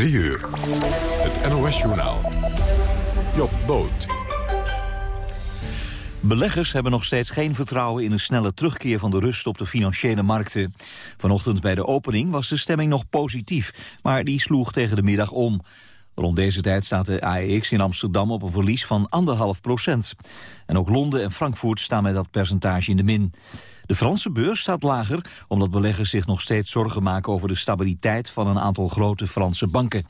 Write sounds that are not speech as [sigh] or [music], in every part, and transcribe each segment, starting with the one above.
3 uur. Het NOS-journaal. Job Boot. Beleggers hebben nog steeds geen vertrouwen in een snelle terugkeer van de rust op de financiële markten. Vanochtend bij de opening was de stemming nog positief, maar die sloeg tegen de middag om. Rond deze tijd staat de AEX in Amsterdam op een verlies van anderhalf procent. En ook Londen en Frankfurt staan met dat percentage in de min. De Franse beurs staat lager omdat beleggers zich nog steeds zorgen maken over de stabiliteit van een aantal grote Franse banken.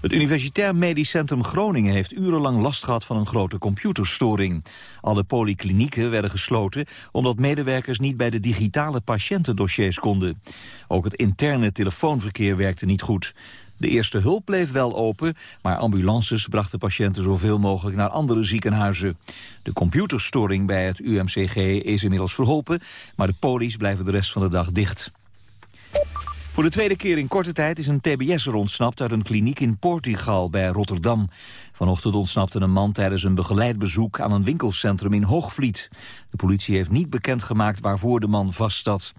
Het Universitair Medisch Centrum Groningen heeft urenlang last gehad van een grote computerstoring. Alle polyklinieken werden gesloten omdat medewerkers niet bij de digitale patiëntendossiers konden. Ook het interne telefoonverkeer werkte niet goed. De eerste hulp bleef wel open, maar ambulances brachten patiënten zoveel mogelijk naar andere ziekenhuizen. De computerstoring bij het UMCG is inmiddels verholpen, maar de polies blijven de rest van de dag dicht. Voor de tweede keer in korte tijd is een tbs'er ontsnapt uit een kliniek in Portugal bij Rotterdam. Vanochtend ontsnapte een man tijdens een begeleid bezoek aan een winkelcentrum in Hoogvliet. De politie heeft niet bekendgemaakt waarvoor de man vastzat.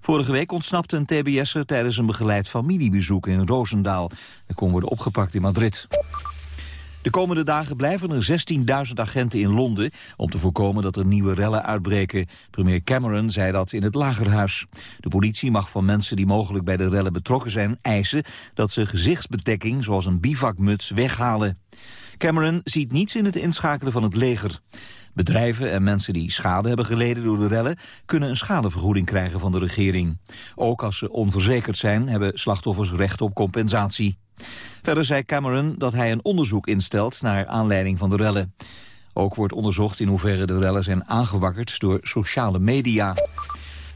Vorige week ontsnapte een tbs'er tijdens een begeleid familiebezoek in Roosendaal. Hij kon worden opgepakt in Madrid. De komende dagen blijven er 16.000 agenten in Londen... om te voorkomen dat er nieuwe rellen uitbreken. Premier Cameron zei dat in het Lagerhuis. De politie mag van mensen die mogelijk bij de rellen betrokken zijn... eisen dat ze gezichtsbedekking, zoals een bivakmuts, weghalen. Cameron ziet niets in het inschakelen van het leger. Bedrijven en mensen die schade hebben geleden door de rellen... kunnen een schadevergoeding krijgen van de regering. Ook als ze onverzekerd zijn, hebben slachtoffers recht op compensatie. Verder zei Cameron dat hij een onderzoek instelt naar aanleiding van de rellen. Ook wordt onderzocht in hoeverre de rellen zijn aangewakkerd door sociale media.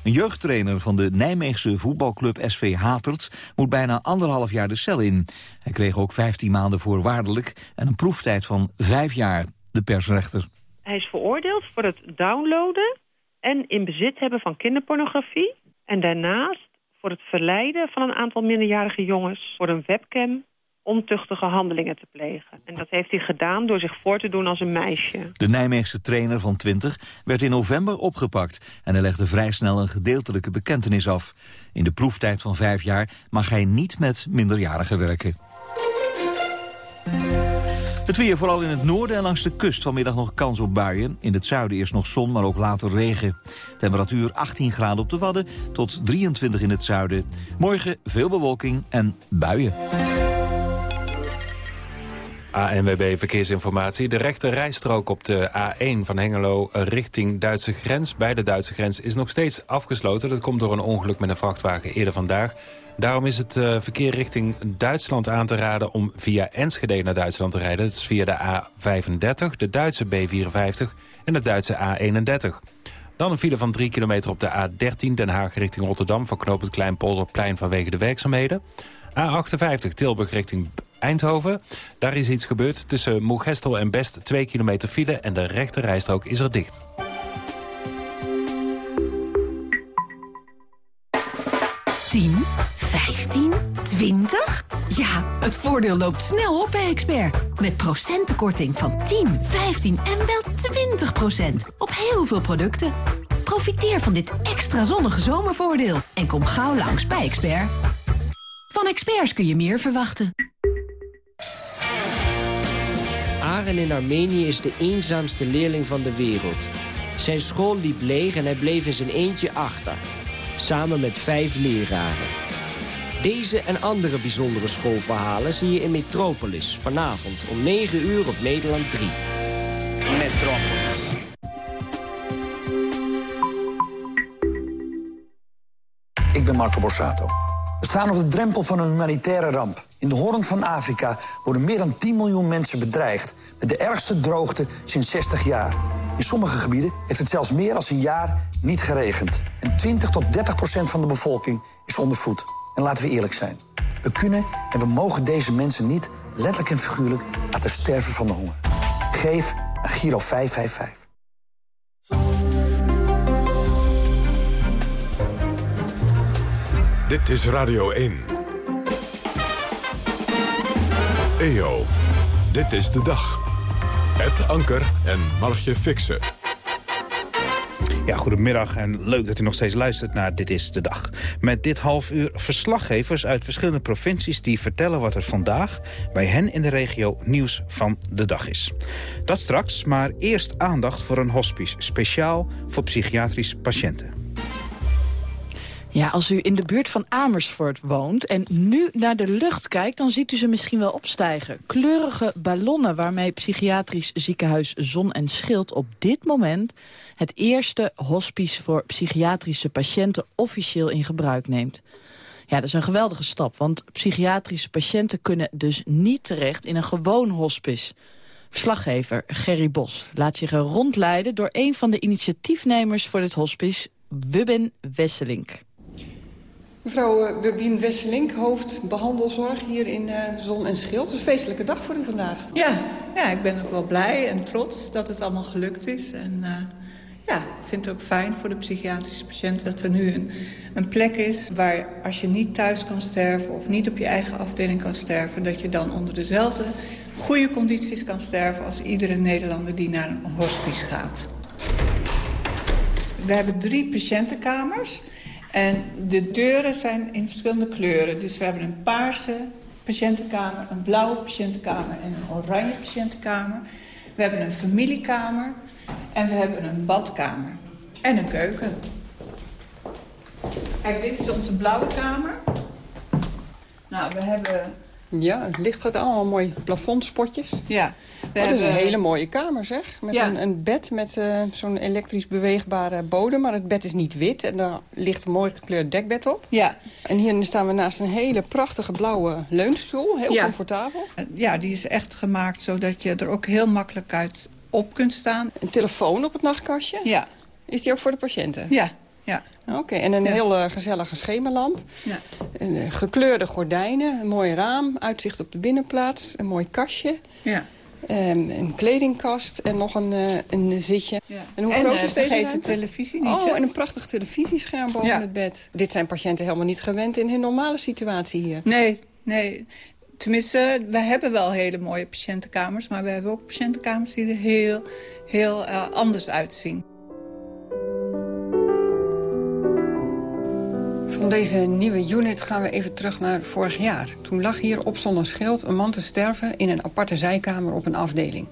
Een jeugdtrainer van de Nijmeegse voetbalclub SV Hatert moet bijna anderhalf jaar de cel in. Hij kreeg ook 15 maanden voorwaardelijk en een proeftijd van vijf jaar, de persrechter. Hij is veroordeeld voor het downloaden en in bezit hebben van kinderpornografie. En daarnaast voor het verleiden van een aantal minderjarige jongens... voor een webcam ontuchtige handelingen te plegen. En dat heeft hij gedaan door zich voor te doen als een meisje. De Nijmeegse trainer van 20 werd in november opgepakt... en hij legde vrij snel een gedeeltelijke bekentenis af. In de proeftijd van vijf jaar mag hij niet met minderjarigen werken. Het weer vooral in het noorden en langs de kust vanmiddag nog kans op buien. In het zuiden eerst nog zon, maar ook later regen. Temperatuur 18 graden op de Wadden tot 23 in het zuiden. Morgen veel bewolking en buien. ANWB Verkeersinformatie. De rechte rijstrook op de A1 van Hengelo richting Duitse grens... bij de Duitse grens is nog steeds afgesloten. Dat komt door een ongeluk met een vrachtwagen eerder vandaag. Daarom is het uh, verkeer richting Duitsland aan te raden om via Enschede naar Duitsland te rijden. Dat is via de A35, de Duitse B54 en de Duitse A31. Dan een file van 3 kilometer op de A13 Den Haag richting Rotterdam... voor knoop het Kleinpolderplein vanwege de werkzaamheden. A58 Tilburg richting Eindhoven. Daar is iets gebeurd tussen Moegestel en Best 2 kilometer file... en de rechte rijstrook is er dicht. 10, 15, 20? Ja, het voordeel loopt snel op bij Expert. Met procentenkorting van 10, 15 en wel 20 procent. Op heel veel producten. Profiteer van dit extra zonnige zomervoordeel. En kom gauw langs bij Expert. Van experts kun je meer verwachten. Aren in Armenië is de eenzaamste leerling van de wereld. Zijn school liep leeg en hij bleef in zijn eentje achter. Samen met vijf leraren. Deze en andere bijzondere schoolverhalen zie je in Metropolis. Vanavond om 9 uur op Nederland 3. Metropolis. Ik ben Marco Borsato. We staan op de drempel van een humanitaire ramp. In de Hoorn van Afrika worden meer dan 10 miljoen mensen bedreigd... de ergste droogte sinds 60 jaar. In sommige gebieden heeft het zelfs meer dan een jaar niet geregend. En 20 tot 30 procent van de bevolking is ondervoed. En laten we eerlijk zijn. We kunnen en we mogen deze mensen niet, letterlijk en figuurlijk... laten sterven van de honger. Geef aan Giro 555. Dit is Radio 1. EO, dit is de dag. Het Anker en Margje Fixen. Ja, goedemiddag en leuk dat u nog steeds luistert naar Dit is de Dag. Met dit half uur verslaggevers uit verschillende provincies... die vertellen wat er vandaag bij hen in de regio nieuws van de dag is. Dat straks, maar eerst aandacht voor een hospice... speciaal voor psychiatrische patiënten. Ja, als u in de buurt van Amersfoort woont en nu naar de lucht kijkt... dan ziet u ze misschien wel opstijgen. Kleurige ballonnen waarmee psychiatrisch ziekenhuis Zon en Schild... op dit moment het eerste hospice voor psychiatrische patiënten... officieel in gebruik neemt. Ja, dat is een geweldige stap, want psychiatrische patiënten... kunnen dus niet terecht in een gewoon hospice... Verslaggever Gerry Bos laat zich rondleiden door een van de initiatiefnemers voor dit hospice, Wubben Wesselink. Mevrouw Burbien eh, Wesselink, hoofd behandelzorg hier in uh, Zon en Schild. Het is een feestelijke dag voor u vandaag. Ja, ja, ik ben ook wel blij en trots dat het allemaal gelukt is. En uh, ja, ik vind het ook fijn voor de psychiatrische patiënt dat er nu een, een plek is... waar als je niet thuis kan sterven of niet op je eigen afdeling kan sterven... dat je dan onder dezelfde goede condities kan sterven als iedere Nederlander die naar een hospice gaat. We hebben drie patiëntenkamers... En de deuren zijn in verschillende kleuren. Dus we hebben een paarse patiëntenkamer, een blauwe patiëntenkamer en een oranje patiëntenkamer. We hebben een familiekamer en we hebben een badkamer en een keuken. Kijk, dit is onze blauwe kamer. Nou, we hebben ja, het licht gaat allemaal mooi plafondspotjes. Ja. Oh, dat is een hele mooie kamer, zeg. Met een, een, bed met uh, zo'n elektrisch beweegbare bodem. Maar het bed is niet wit en daar ligt een mooi gekleurd dekbed op. Ja. En hier staan we naast een hele prachtige blauwe leunstoel. Heel comfortabel. Ja, die is echt gemaakt zodat je er ook heel makkelijk uit op kunt staan. Een telefoon op het nachtkastje? Ja. Is die ook voor de patiënten? Ja. Ja. Oké, en een heel uh, gezellige schemerlamp. Ja. En, uh, gekleurde gordijnen, een mooi raam, uitzicht op de binnenplaats, een mooi kastje. Ja. Um, een kledingkast en nog een, uh, een zitje. Ja. En hoe groot is deze de televisie niet. Oh, en een prachtig televisiescherm boven ja. het bed. Dit zijn patiënten helemaal niet gewend in hun normale situatie hier. Nee, nee. Tenminste, we hebben wel hele mooie patiëntenkamers... maar we hebben ook patiëntenkamers die er heel, heel anders uitzien. Van deze nieuwe unit gaan we even terug naar vorig jaar. Toen lag hier op zonder schild een man te sterven in een aparte zijkamer op een afdeling.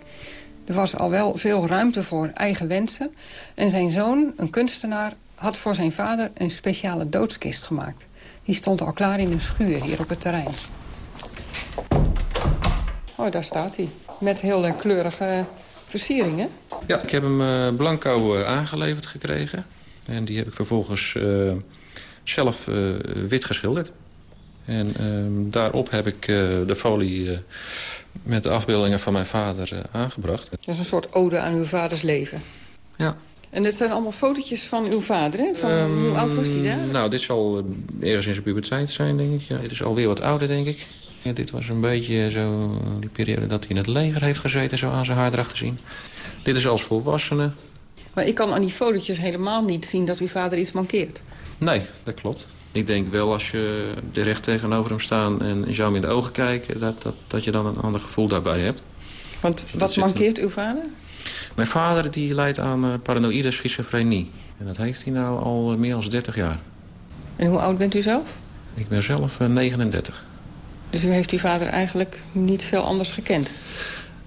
Er was al wel veel ruimte voor eigen wensen. En zijn zoon, een kunstenaar, had voor zijn vader een speciale doodskist gemaakt. Die stond al klaar in een schuur hier op het terrein. Oh, daar staat hij. Met heel kleurige versieringen. Ja, ik heb hem uh, blanco uh, aangeleverd gekregen. En die heb ik vervolgens... Uh, zelf uh, wit geschilderd. En uh, daarop heb ik uh, de folie met de afbeeldingen van mijn vader aangebracht. Dat is een soort ode aan uw vaders leven. Ja. En dit zijn allemaal fotootjes van uw vader, hè? Van, um, hoe oud was hij daar? Nou, dit zal ergens in zijn puberteit zijn, denk ik. Ja, dit is alweer wat ouder, denk ik. Ja, dit was een beetje zo die periode dat hij in het leger heeft gezeten... zo aan zijn haar erachter zien. Dit is als volwassene. Maar ik kan aan die fotootjes helemaal niet zien dat uw vader iets mankeert. Nee, dat klopt. Ik denk wel als je er recht tegenover hem staat en je zou hem in de ogen kijken... dat, dat, dat je dan een ander gevoel daarbij hebt. Want wat mankeert uw vader? Mijn vader die lijdt aan uh, paranoïde schizofrenie. En dat heeft hij nou al uh, meer dan 30 jaar. En hoe oud bent u zelf? Ik ben zelf uh, 39. Dus u heeft uw vader eigenlijk niet veel anders gekend?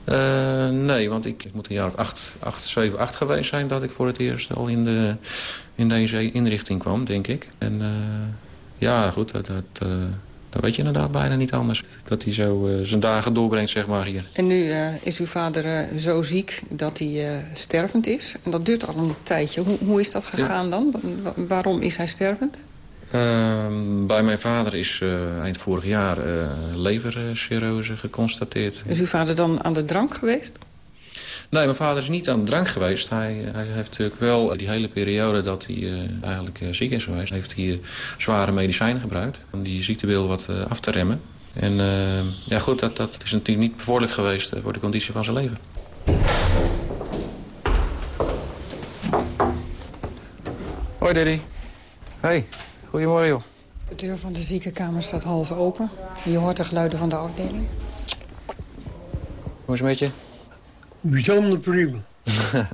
Uh, nee, want ik, ik, moet een jaar of acht, acht, zeven, acht geweest zijn... dat ik voor het eerst al in, de, in deze inrichting kwam, denk ik. En uh, ja, goed, dat, dat, uh, dat weet je inderdaad bijna niet anders. Dat hij zo zijn dagen doorbrengt, zeg maar, hier. En nu is uw vader zo ziek dat hij stervend is. En dat duurt al een tijdje. Hoe, hoe is dat gegaan ja. dan? Waarom is hij stervend? Uh, bij mijn vader is eind vorig jaar levercirrose geconstateerd. Is uw vader dan aan de drank geweest? Nee, mijn vader is niet aan de drank geweest. Hij, hij heeft natuurlijk wel die hele periode dat hij uh, eigenlijk ziek is geweest... heeft hij zware medicijnen gebruikt om die ziektebeelden wat af te remmen. En ja goed, dat, dat is natuurlijk niet bevorderlijk geweest voor de conditie van zijn leven. Hoi, Daddy. Hey. Goedemorgen, joh. De deur van de ziekenkamer staat half open. Je hoort de geluiden van de afdeling. Hoe is het met je? Bijzonder prima. [laughs]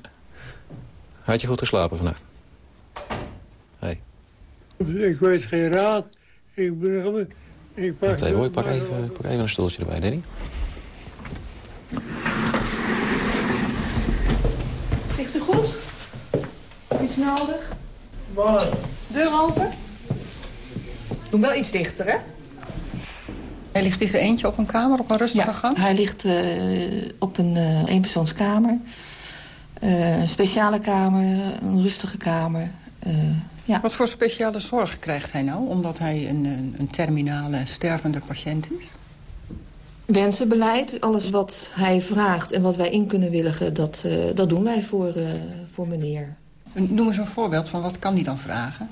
Had je goed geslapen vannacht? Ik weet geen raad. Ik ben... Ik pak, even, ik pak even, ik pak even een stoeltje erbij, Danny. Ligt u goed? Iets nodig? Wat? Deur open? Doe wel iets dichter, hè? Hij ligt in zijn eentje op een kamer, op een rustige ja, gang? hij ligt uh, op een uh, eenpersoonskamer. Uh, een speciale kamer, een rustige kamer. ja. Wat voor speciale zorg krijgt hij nou, omdat hij een, een, een terminale stervende patiënt is? Wensenbeleid, alles wat hij vraagt en wat wij in kunnen willigen... dat, dat doen wij voor, voor meneer. Noem eens een voorbeeld van wat kan hij dan vragen?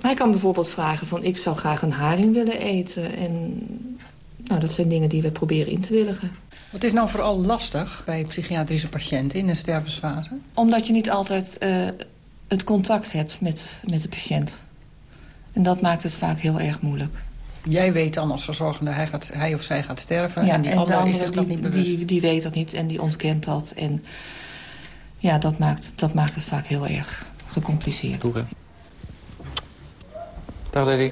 Hij kan bijvoorbeeld vragen van ik zou graag een haring willen eten. En nou, dat zijn dingen die we proberen in te willigen. Wat is nou vooral lastig bij psychiatrische patiënten in een stervensfase? Omdat je niet altijd uh, het contact hebt met, met de patiënt. En dat maakt het vaak heel erg moeilijk. Jij weet dan als verzorgende, hij, gaat, hij of zij gaat sterven... Ja, en die en ander de is zich dat die, niet bewust. Die, die weet dat niet en die ontkent dat. En ja, dat maakt, dat maakt het vaak heel erg gecompliceerd. Oké. Dag, Daddy.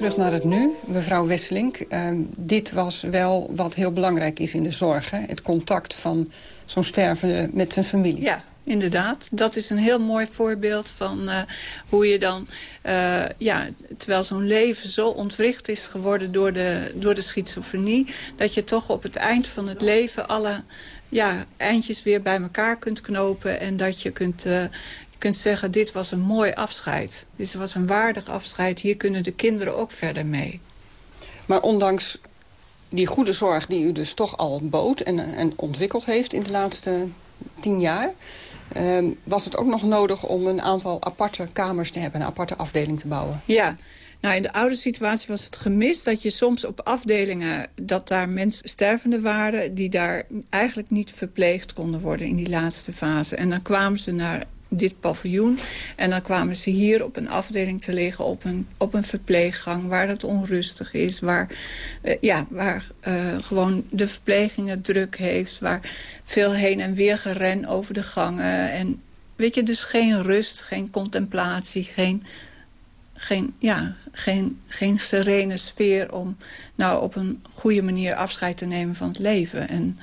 Terug naar het nu, mevrouw Wesselink. Uh, dit was wel wat heel belangrijk is in de zorg. Hè? Het contact van zo'n stervende met zijn familie. Ja, inderdaad. Dat is een heel mooi voorbeeld van uh, hoe je dan... Uh, ja, terwijl zo'n leven zo ontwricht is geworden door de, door de schizofrenie... dat je toch op het eind van het leven alle ja, eindjes weer bij elkaar kunt knopen... en dat je kunt, uh, kunt zeggen, dit was een mooi afscheid. Dit was een waardig afscheid. Hier kunnen de kinderen ook verder mee. Maar ondanks die goede zorg die u dus toch al bood... en, en ontwikkeld heeft in de laatste tien jaar... Uh, was het ook nog nodig om een aantal aparte kamers te hebben... een aparte afdeling te bouwen? Ja, nou, in de oude situatie was het gemist dat je soms op afdelingen... dat daar mensen stervende waren... die daar eigenlijk niet verpleegd konden worden in die laatste fase. En dan kwamen ze naar dit paviljoen. En dan kwamen ze hier op een afdeling te liggen, op een, op een verpleeggang... waar het onrustig is, waar, uh, ja, waar uh, gewoon de verpleging het druk heeft... waar veel heen en weer geren over de gangen. En weet je, dus geen rust, geen contemplatie, geen geen, ja, geen, geen serene sfeer om nou op een goede manier afscheid te nemen van het leven. En,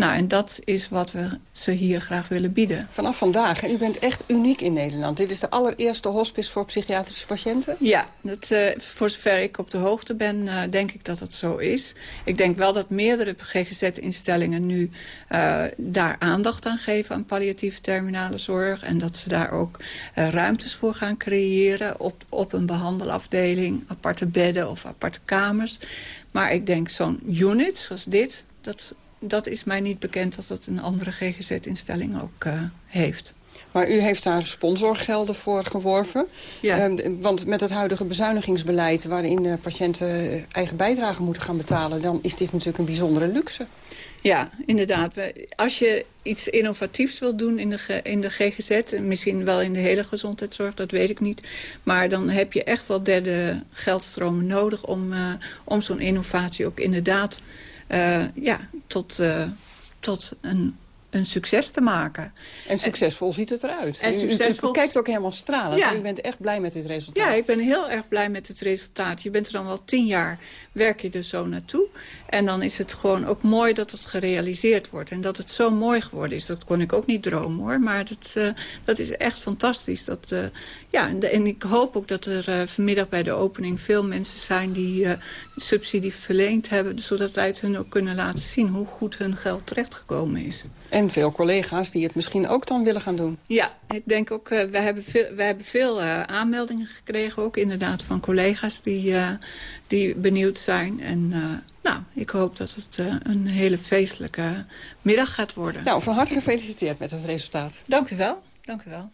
nou, en dat is wat we ze hier graag willen bieden. Vanaf vandaag, u bent echt uniek in Nederland. Dit is de allereerste hospice voor psychiatrische patiënten? Ja, dat, uh, voor zover ik op de hoogte ben, uh, denk ik dat dat zo is. Ik denk wel dat meerdere GGZ-instellingen nu uh, daar aandacht aan geven... aan palliatieve terminale zorg. En dat ze daar ook ruimtes voor gaan creëren op, op een behandelafdeling. Aparte bedden of aparte kamers. Maar ik denk zo'n unit zoals dit... dat dat is mij niet bekend dat dat een andere GGZ-instelling ook uh, heeft. Maar u heeft daar sponsorgelden voor geworven. Ja. Uh, want met het huidige bezuinigingsbeleid... waarin de patiënten eigen bijdrage moeten gaan betalen... dan is dit natuurlijk een bijzondere luxe. Ja, inderdaad. Als je iets innovatiefs wil doen in de, in de GGZ... misschien wel in de hele gezondheidszorg, dat weet ik niet... maar dan heb je echt wel derde geldstromen nodig... om, uh, om zo'n innovatie ook inderdaad ja, tot, uh, tot een, een succes te maken. En succesvol en, ziet het eruit. En u, succesvol... u kijkt ook helemaal stralend. Ja. U bent echt blij met dit resultaat. Ja, ik ben heel erg blij met het resultaat. Je bent er dan wel tien jaar, werk je er zo naartoe. En dan is het gewoon ook mooi dat het gerealiseerd wordt. En dat het zo mooi geworden is. Dat kon ik ook niet dromen hoor. Maar dat, uh, dat is echt fantastisch. Dat, uh, ja, en, de, en, ik hoop ook dat er uh, vanmiddag bij de opening veel mensen zijn... die subsidie verleend hebben. Zodat wij het hun ook kunnen laten zien hoe goed hun geld terechtgekomen is. En veel collega's die het misschien ook dan willen gaan doen. Ja, ik denk ook, uh, we hebben veel, we hebben veel aanmeldingen gekregen. Ook inderdaad van collega's die, die benieuwd zijn. En nou, ik hoop dat het een hele feestelijke middag gaat worden. Nou, van harte gefeliciteerd met het resultaat. Dank u wel. Dank u wel.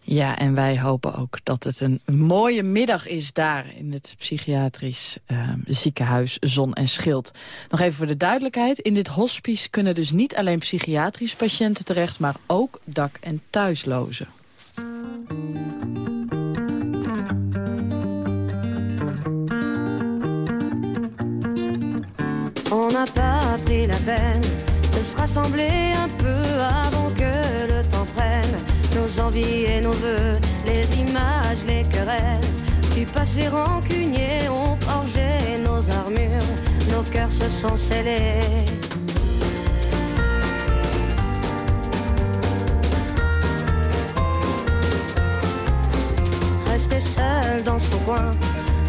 Ja, en wij hopen ook dat het een mooie middag is daar... in het psychiatrisch uh, ziekenhuis Zon en Schild. Nog even voor de duidelijkheid. In dit hospice kunnen dus niet alleen psychiatrische patiënten terecht... maar ook dak- en thuislozen. On n'a pas la peine se rassembler un peu nos envies et nos voeux, les images, les querelles. Du passé rancunier ont forgé nos armures, nos cœurs se sont scellés. Rester seul dans son coin,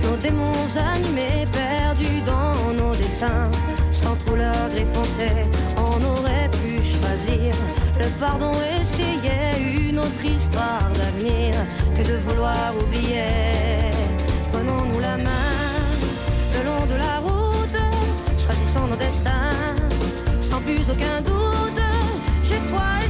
nos démons animés, perdus dans nos dessins, sans couleur gris foncé, choisir le pardon, essayer une autre histoire d'avenir que de vouloir oublier. Prenons-nous la main le long de la route, choisissons nos destins, sans plus aucun doute. J'ai foi et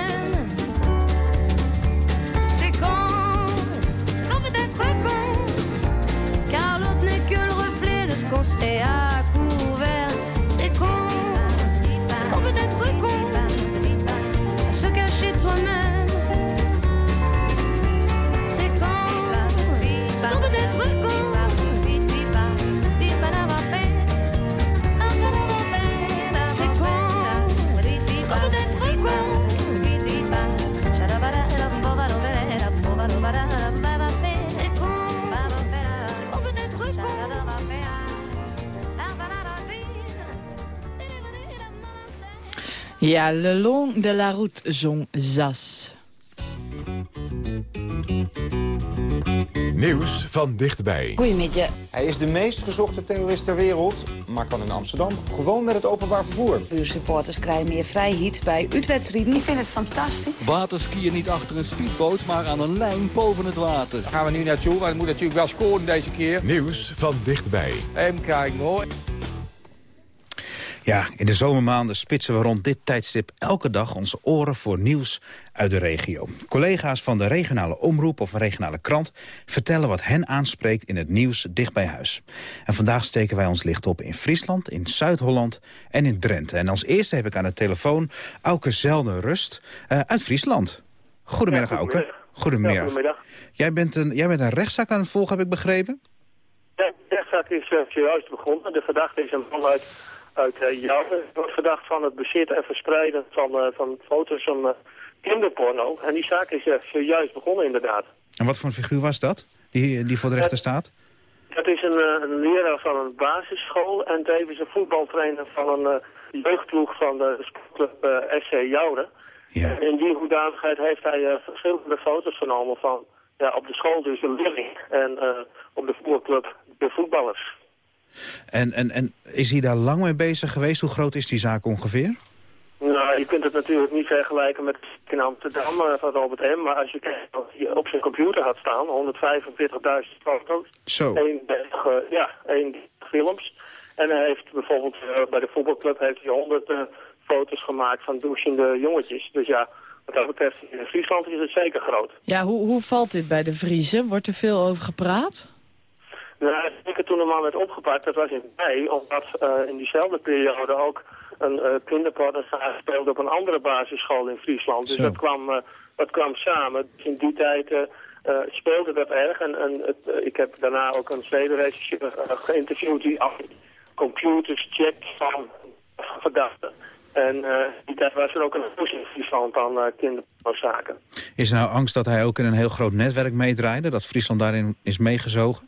Ja, Le Long de la Route zong Zas. Nieuws van dichtbij. Goedemiddag. Hij is de meest gezochte terrorist ter wereld, maar kan in Amsterdam gewoon met het openbaar vervoer. Buursupporters krijgen meer vrijheid bij uitwedstrijden. Ik vind het fantastisch. Waterskiën niet achter een speedboot, maar aan een lijn boven het water. Daar gaan we nu naartoe, maar het moet natuurlijk wel scoren deze keer. Nieuws van dichtbij. Even kijken hoor. Ja, in de zomermaanden spitsen we rond dit tijdstip elke dag onze oren voor nieuws uit de regio. Collega's van de regionale omroep of regionale krant vertellen wat hen aanspreekt in het nieuws dicht bij huis. En vandaag steken wij ons licht op in Friesland, in Zuid-Holland en in Drenthe. En als eerste heb ik aan de telefoon Auke Zelden Rust uh, uit Friesland. Goedemiddag, Ja, Auke. Goedemiddag. Ja, goedemiddag. Jij, bent een, jij bent een rechtszaak aan het volgen, heb ik begrepen? Ja, de rechtszaak is uh, zojuist begonnen. De verdachte is een man uit, uit Jouwen. Hij wordt verdacht van het bezitten en verspreiden van, uh, van foto's van uh, kinderporno. En die zaak is zojuist begonnen inderdaad. En wat voor een figuur was dat, die, die voor de rechter staat? Het is een, een leraar van een basisschool en tevens een voetbaltrainer van een uh, jeugdploeg van de sportclub uh, SC Jouwen. Ja. In die hoedanigheid heeft hij uh, verschillende foto's genomen van ja, op de school dus de leerling en op de voetbalclub de voetballers. En, en, en is hij daar lang mee bezig geweest? Hoe groot is die zaak ongeveer? Nou, je kunt het natuurlijk niet vergelijken met in Amsterdam uh, van Robert M. Maar als je kijkt wat hij op zijn computer had staan, 145.000 foto's. Zo. 31, uh, ja, 31 films. En hij heeft bijvoorbeeld eh, bij de voetbalclub heeft hij honderd eh, foto's gemaakt van douchende jongetjes. Dus ja, wat dat betreft in Friesland is het zeker groot. Ja, hoe, hoe valt dit bij de Vriezen? Wordt er veel over gepraat? Nou, zeker toen de man werd opgepakt, dat was in mei, omdat eh, in diezelfde periode ook een uh, kinderpornograaf speelde op een andere basisschool in Friesland. Dus Zo. dat kwam, eh, dat kwam samen. Dus in die tijd eh, eh, speelde dat erg. En, en het, eh, ik heb daarna ook een zedenregisseur uh, geïnterviewd die die computers checkt van verdachten. En eh, in die tijd was er ook een in Friesland aan uh, kinderpornozaken. Is er nou angst dat hij ook in een heel groot netwerk meedraaide? Dat Friesland daarin is meegezogen?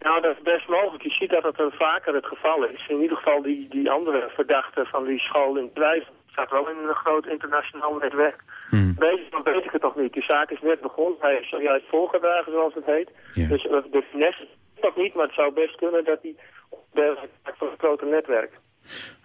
Nou, dat is best mogelijk. Je ziet dat het er vaker het geval is. In ieder geval die, die andere verdachte van die school in Twijfel staat wel in een groot internationaal netwerk. Hmm. Dan weet ik het nog niet. De zaak is net begonnen. Hij is zojuist voorgedragen, zoals het heet. Dus uh, de finesse is nog niet, maar het zou best kunnen dat hij maakt van een groter netwerk.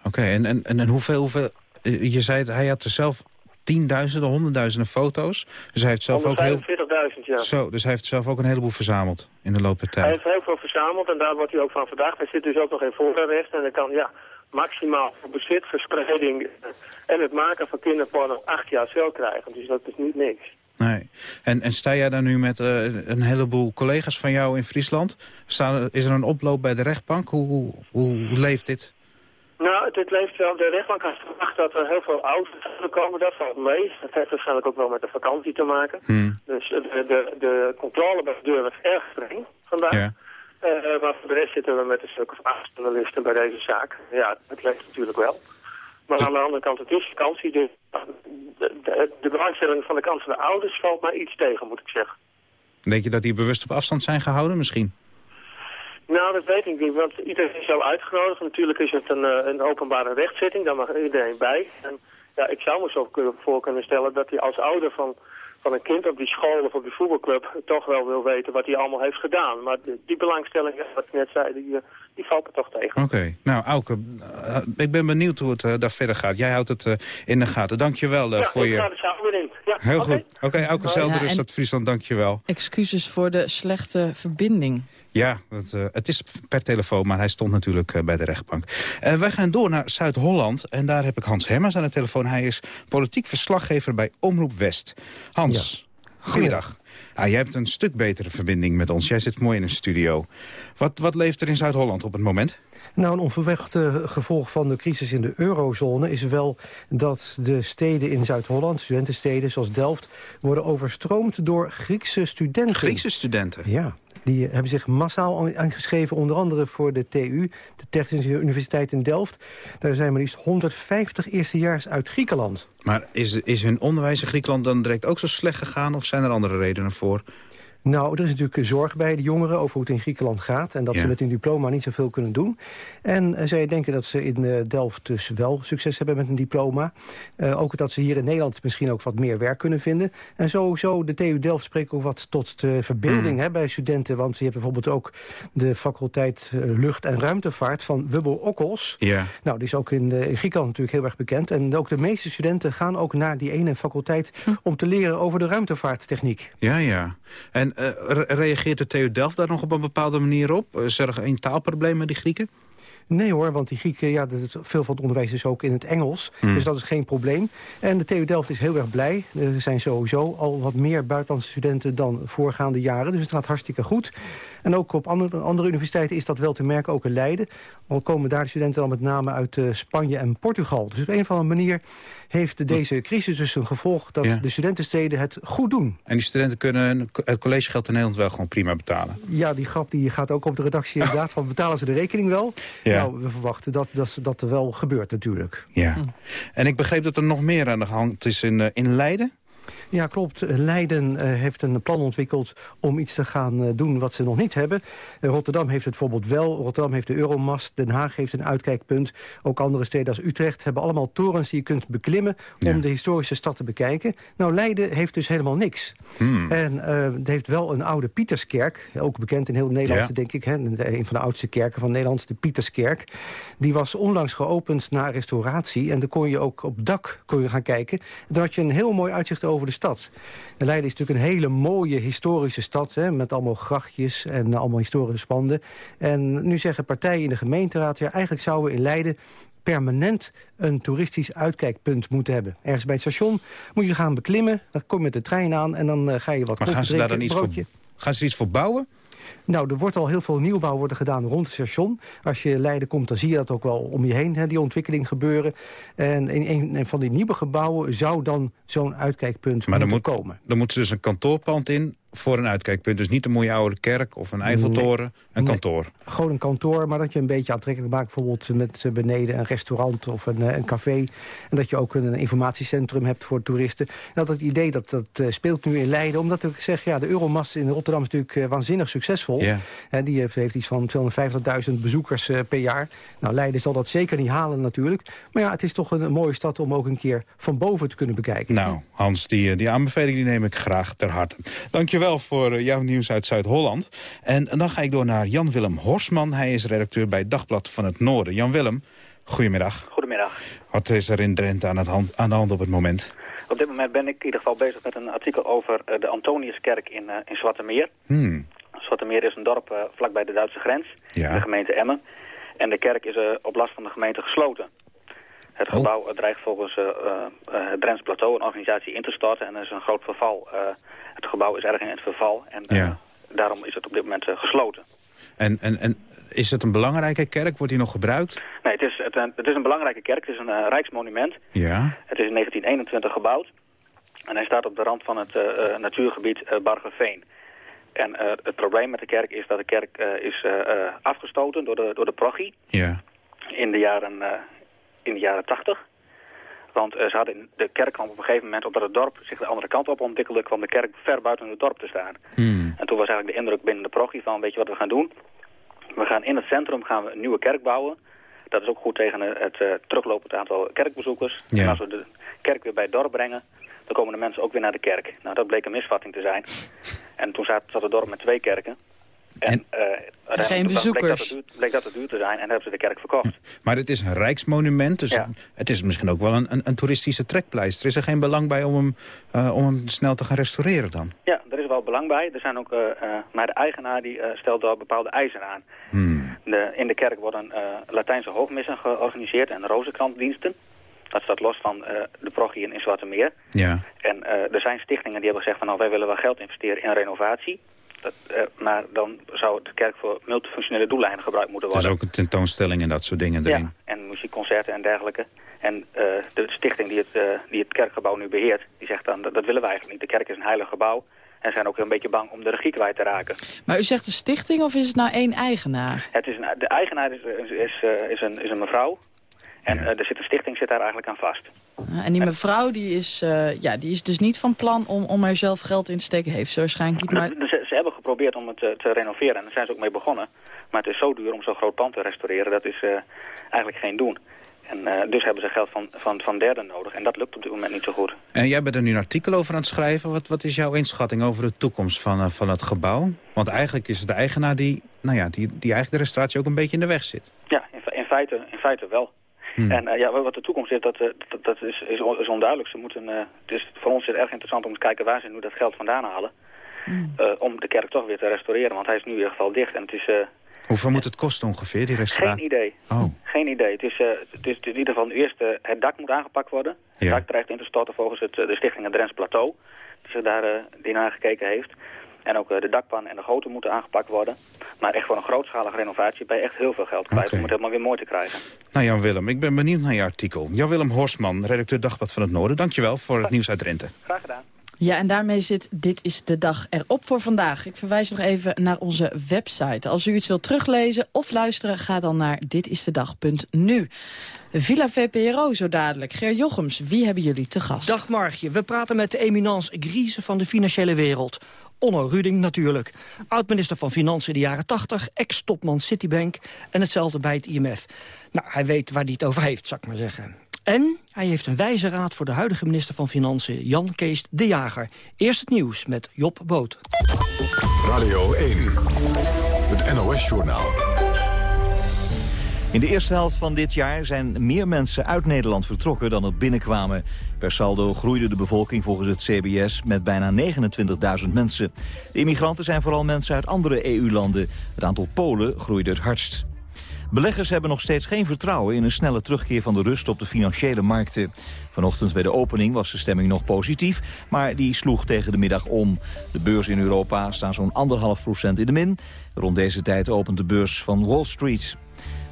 Oké, en, en, en, en hoeveel, hoeveel... eh, Je zei, dat hij had er zelf tienduizenden, honderdduizenden foto's. Dus hij heeft zelf ook heel... 145.000, ja. Zo, dus hij heeft zelf ook een heleboel verzameld in de loop der Hij tijd. heeft heel veel verzameld en daar wordt hij ook van verdacht. Hij zit dus ook nog in voorarrest en hij kan ja, maximaal voor bezit, verspreiding eh, en het maken van kinderporno acht jaar cel krijgen. Dus dat is niet niks. Nee. En, en sta jij daar nu met uh, een heleboel collega's van jou in Friesland? Staan, is er een oploop bij de rechtbank? Hoe, hoe, hoe leeft dit? Nou, dit leeft wel. De rechtbank had verwacht dat er heel veel ouders zouden komen. Dat valt mee. Dat heeft waarschijnlijk ook wel met de vakantie te maken. Hmm. Dus de, de, de controle bij de deur was erg streng vandaag. Ja. Uh, maar voor de rest zitten we met een stuk of acht journalisten bij deze zaak. Ja, het leeft natuurlijk wel. Maar aan de andere kant, het is vakantie. Dus de, de, de belangstelling van de kant van de ouders valt mij iets tegen, moet ik zeggen. Denk je dat die bewust op afstand zijn gehouden misschien? Nou, dat weet ik niet, want iedereen is al uitgenodigd. Natuurlijk is het een, een openbare rechtszitting, daar mag iedereen bij. En ja, ik zou me zo voor kunnen stellen dat hij als ouder van, van een kind op die school of op die voetbalclub toch wel wil weten wat hij allemaal heeft gedaan. Maar die, die belangstelling, wat ik net zei, die, die valt er toch tegen. Oké, okay. nou Auke, uh, ik ben benieuwd hoe het uh, daar verder gaat. Jij houdt het uh, in de gaten. Dank je wel ja, voor je... Ja, er weer in. Ja, Heel okay. goed. Oké, okay, Auke Zelder is uit Friesland, dank je wel. Excuses voor de slechte verbinding. Ja, het, uh, het, is per telefoon, maar hij stond natuurlijk uh, bij de rechtbank. Uh, wij gaan door naar Zuid-Holland en daar heb ik Hans Hemmers aan de telefoon. Hij is politiek verslaggever bij Omroep West. Hans, ja. goeiedag. Ah, jij hebt een stuk betere verbinding met ons. Jij zit mooi in een studio. Wat, wat leeft er in Zuid-Holland op het moment? Nou, een onverwacht gevolg van de crisis in de eurozone is wel dat de steden in Zuid-Holland, studentensteden zoals Delft, worden overstroomd door Griekse studenten. Griekse studenten? Ja. Die hebben zich massaal aangeschreven, onder andere voor de TU, de Technische Universiteit in Delft. Daar zijn maar liefst 150 eerstejaars uit Griekenland. Maar is, is hun onderwijs in Griekenland dan direct ook zo slecht gegaan of zijn er andere redenen voor? Nou, er is natuurlijk zorg bij de jongeren over hoe het in Griekenland gaat... en dat ja. ze met hun diploma niet zoveel kunnen doen. En uh, zij denken dat ze in uh, Delft dus wel succes hebben met een diploma. Uh, ook dat ze hier in Nederland misschien ook wat meer werk kunnen vinden. En sowieso, de TU Delft spreekt ook wat tot de verbeelding mm. hè, bij studenten. Want je hebt bijvoorbeeld ook de faculteit Lucht- en Ruimtevaart van Wubbel Okkels. Ja. Nou, die is ook in, in, Griekenland natuurlijk heel erg bekend. En ook de meeste studenten gaan ook naar die ene faculteit... Hm. om te leren over de ruimtevaarttechniek. Ja, ja. En uh, reageert de TU Delft daar nog op een bepaalde manier op? Is er een taalprobleem met die Grieken? Nee hoor, want die Grieken, ja, veel van het onderwijs is ook in het Engels. Mm. Dus dat is geen probleem. En de TU Delft is heel erg blij. Er zijn sowieso al wat meer buitenlandse studenten dan voorgaande jaren. Dus het gaat hartstikke goed. En ook op andere, andere universiteiten is dat wel te merken, ook in Leiden. Al komen daar de studenten dan met name uit uh, Spanje en Portugal. Dus op een of andere manier heeft deze crisis dus een gevolg... dat ja. de studentensteden het goed doen. En die studenten kunnen het collegegeld in Nederland wel gewoon prima betalen? Ja, die grap die gaat ook op de redactie inderdaad. van betalen ze de rekening wel? Ja. Nou, we verwachten dat, dat dat er wel gebeurt natuurlijk. Ja. En ik begreep dat er nog meer aan de hand is in, uh, in Leiden? Ja, klopt. Leiden uh, heeft een plan ontwikkeld om iets te gaan uh, doen wat ze nog niet hebben. Uh, Rotterdam heeft het bijvoorbeeld wel. Rotterdam heeft de Euromast. Den Haag heeft een uitkijkpunt. Ook andere steden als Utrecht hebben allemaal torens die je kunt beklimmen... om ja. de historische stad te bekijken. Nou, Leiden heeft dus helemaal niks. Hmm. En het heeft wel een oude Pieterskerk. Ook bekend in heel Nederland, ja. denk ik. Hè, een van de oudste kerken van Nederland, de Pieterskerk. Die was onlangs geopend na restauratie. En daar kon je ook op dak kon je gaan kijken. En dan had je een heel mooi uitzicht over over de stad. En Leiden is natuurlijk een hele mooie historische stad... Hè, met allemaal grachtjes en allemaal historische panden. En nu zeggen partijen in de gemeenteraad... Ja, eigenlijk zouden we in Leiden permanent een toeristisch uitkijkpunt moeten hebben. Ergens bij het station moet je gaan beklimmen. Dan kom je met de trein aan en dan uh, ga je wat Maar gaan ze daar dan iets voor, gaan ze iets voor bouwen? Nou, er wordt al heel veel nieuwbouw worden gedaan rond het station. Als je Leiden komt, dan zie je dat ook wel om je heen, hè, die ontwikkeling gebeuren. En in een van die nieuwe gebouwen zou dan zo'n uitkijkpunt maar moeten moet, komen. Dan moet ze dus een kantoorpand in voor een uitkijkpunt. Dus niet een mooie oude kerk of een Eiffeltoren, een kantoor. Gewoon een kantoor, maar dat je een beetje aantrekkelijk maakt. Bijvoorbeeld met eh, beneden een restaurant of een, eh, een café. En dat je ook een informatiecentrum hebt voor toeristen. Dat het idee dat dat eh, speelt nu in Leiden. Omdat ik zeg, ja, de Euromast in Rotterdam is natuurlijk waanzinnig succesvol. Die heeft, heeft iets van 250.000 bezoekers per jaar. Nou, Leiden zal dat zeker niet halen natuurlijk. Maar ja, het is toch een, een mooie stad om ook een keer van boven te kunnen bekijken. Nou, Hans, die, die aanbeveling die neem ik graag ter harte. Dankjewel voor jouw nieuws uit Zuid-Holland. En, dan ga ik door naar Jan-Willem Horsman. Hij is redacteur bij Dagblad van het Noorden. Jan-Willem, goedemiddag. Goedemiddag. Wat is er in Drenthe aan, het hand, aan de hand op het moment? Op dit moment ben ik in ieder geval bezig met een artikel over uh, de Antoniuskerk in, uh, in Zwartemeer. Hmm. Zwartemeer is een dorp uh, vlakbij de Duitse grens, ja. de gemeente Emmen. En de kerk is op last van de gemeente gesloten. Het gebouw dreigt volgens het Drents Plateau, een organisatie, in te storten. En er is een groot verval het gebouw is erg in het verval en daarom is het op dit moment gesloten. En, en, en is het een belangrijke kerk? Wordt die nog gebruikt? Nee, het is, het, het is een belangrijke kerk. Het is een uh, rijksmonument. Ja. Het is in 1921 gebouwd. En hij staat op de rand van het natuurgebied Bargeveen. En het probleem met de kerk is dat de kerk is afgestoten door de, door de prochie. Ja. In de jaren, in de jaren 80. Want uh, ze hadden de kerk kwam op een gegeven moment, omdat het dorp zich de andere kant op ontwikkelde, kwam de kerk ver buiten het dorp te staan. Hmm. En toen was eigenlijk de indruk binnen de progie van, weet je wat we gaan doen? We gaan in het centrum gaan we een nieuwe kerk bouwen. Dat is ook goed tegen het uh, teruglopend aantal kerkbezoekers. Ja. En als we de kerk weer bij het dorp brengen, dan komen de mensen ook weer naar de kerk. Nou, dat bleek een misvatting te zijn. En toen zat, zat het dorp met twee kerken. En, uh, geen bezoekers. Bleek dat, het bleek dat het duur te zijn en hebben ze de kerk verkocht. Maar het is een rijksmonument, dus Ja. het is misschien ook wel een, een, een toeristische trekpleister. Is er geen belang bij om hem, uh, om hem snel te gaan restaureren dan? Ja, er is wel belang bij. Er zijn ook, maar de eigenaar die stelt daar bepaalde eisen aan. Hmm. De, in de kerk worden Latijnse hoogmissen georganiseerd en rozenkrantdiensten. Dat staat los van de progie in Zwarte Meer. Ja. En er zijn stichtingen die hebben gezegd van nou wij willen wel geld investeren in renovatie. Dat, uh, maar dan zou de kerk voor multifunctionele doeleinden gebruikt moeten Er is worden. ook een tentoonstelling en dat soort dingen erin. Ja, en muziekconcerten en dergelijke. En uh, de stichting die het, uh, die het kerkgebouw nu beheert, die zegt dan dat, dat willen wij eigenlijk niet. De kerk is een heilig gebouw en zijn ook een beetje bang om de regie kwijt te raken. Maar u zegt een stichting of is het nou één eigenaar? Het is een, de eigenaar is, is, is, is, een, is een mevrouw en ja. er zit een stichting zit daar eigenlijk aan vast. En die mevrouw die is, uh, ja, die is dus niet van plan om, om er zelf geld in te steken. Heeft ze waarschijnlijk niet. Maar... Ze, ze, hebben geprobeerd om het te, te, renoveren en daar zijn ze ook mee begonnen. Maar het is zo duur om zo'n groot pand te restaureren. Dat is uh, eigenlijk geen doen. En uh, dus hebben ze geld van, van, van derden nodig. En dat lukt op dit moment niet zo goed. En jij bent er nu een artikel over aan het schrijven. Wat, wat is jouw inschatting over de toekomst van, van het gebouw? Want eigenlijk is het de eigenaar die, nou ja, die, die eigenlijk de restauratie ook een beetje in de weg zit. Ja, in, in feite, in feite wel. Hmm. En uh, ja, wat de toekomst is, dat, uh, dat, dat is, is, is, onduidelijk. Ze moeten, uh, dus voor ons is het erg interessant om te kijken waar ze nu dat geld vandaan halen. Hmm. om de kerk toch weer te restaureren, want hij is nu in ieder geval dicht. En het is, Hoeveel moet het kosten ongeveer, die restauratie? Geen idee. Oh. Geen idee. Het is, het is in ieder geval eerst het dak moet aangepakt worden. Het ja. dak dreigt in te storten volgens het, de stichting het Drents Plateau, die zich daar die naar gekeken heeft. En ook uh, de dakpan en de goten moeten aangepakt worden. Maar echt voor een grootschalige renovatie ben je echt heel veel geld kwijt okay. om het helemaal weer mooi te krijgen. Nou Jan-Willem, ik ben benieuwd naar je artikel. Jan-Willem Horsman, redacteur Dagblad van het Noorden. Dankjewel voor het nieuws uit Drenthe. Graag gedaan. Ja, en daarmee zit Dit is de Dag erop voor vandaag. Ik verwijs nog even naar onze website. Als u iets wilt teruglezen of luisteren, ga dan naar ditistedag.nu. Villa VPRO zo dadelijk. Ger Jochems, wie hebben jullie te gast? Dag Margje, we praten met de eminence Grieze van de financiële wereld. Onno Ruding natuurlijk. Oud-minister van Financiën in de jaren 80, ex-topman Citibank en hetzelfde bij het IMF. Nou, hij weet waar hij het over heeft, zou ik maar zeggen. En hij heeft een wijze raad voor de huidige minister van Financiën, Jan Kees de Jager. Eerst het nieuws met Job Boot. Radio 1, het NOS-journaal. In de eerste helft van dit jaar zijn meer mensen uit Nederland vertrokken dan er binnenkwamen. Per saldo groeide de bevolking volgens het CBS met bijna 29.000 mensen. De immigranten zijn vooral mensen uit andere EU-landen. Het aantal Polen groeide het hardst. Beleggers hebben nog steeds geen vertrouwen in een snelle terugkeer van de rust op de financiële markten. Vanochtend bij de opening was de stemming nog positief, maar die sloeg tegen de middag om. De beurs in Europa staan zo'n anderhalf procent in de min. Rond deze tijd opent de beurs van Wall Street.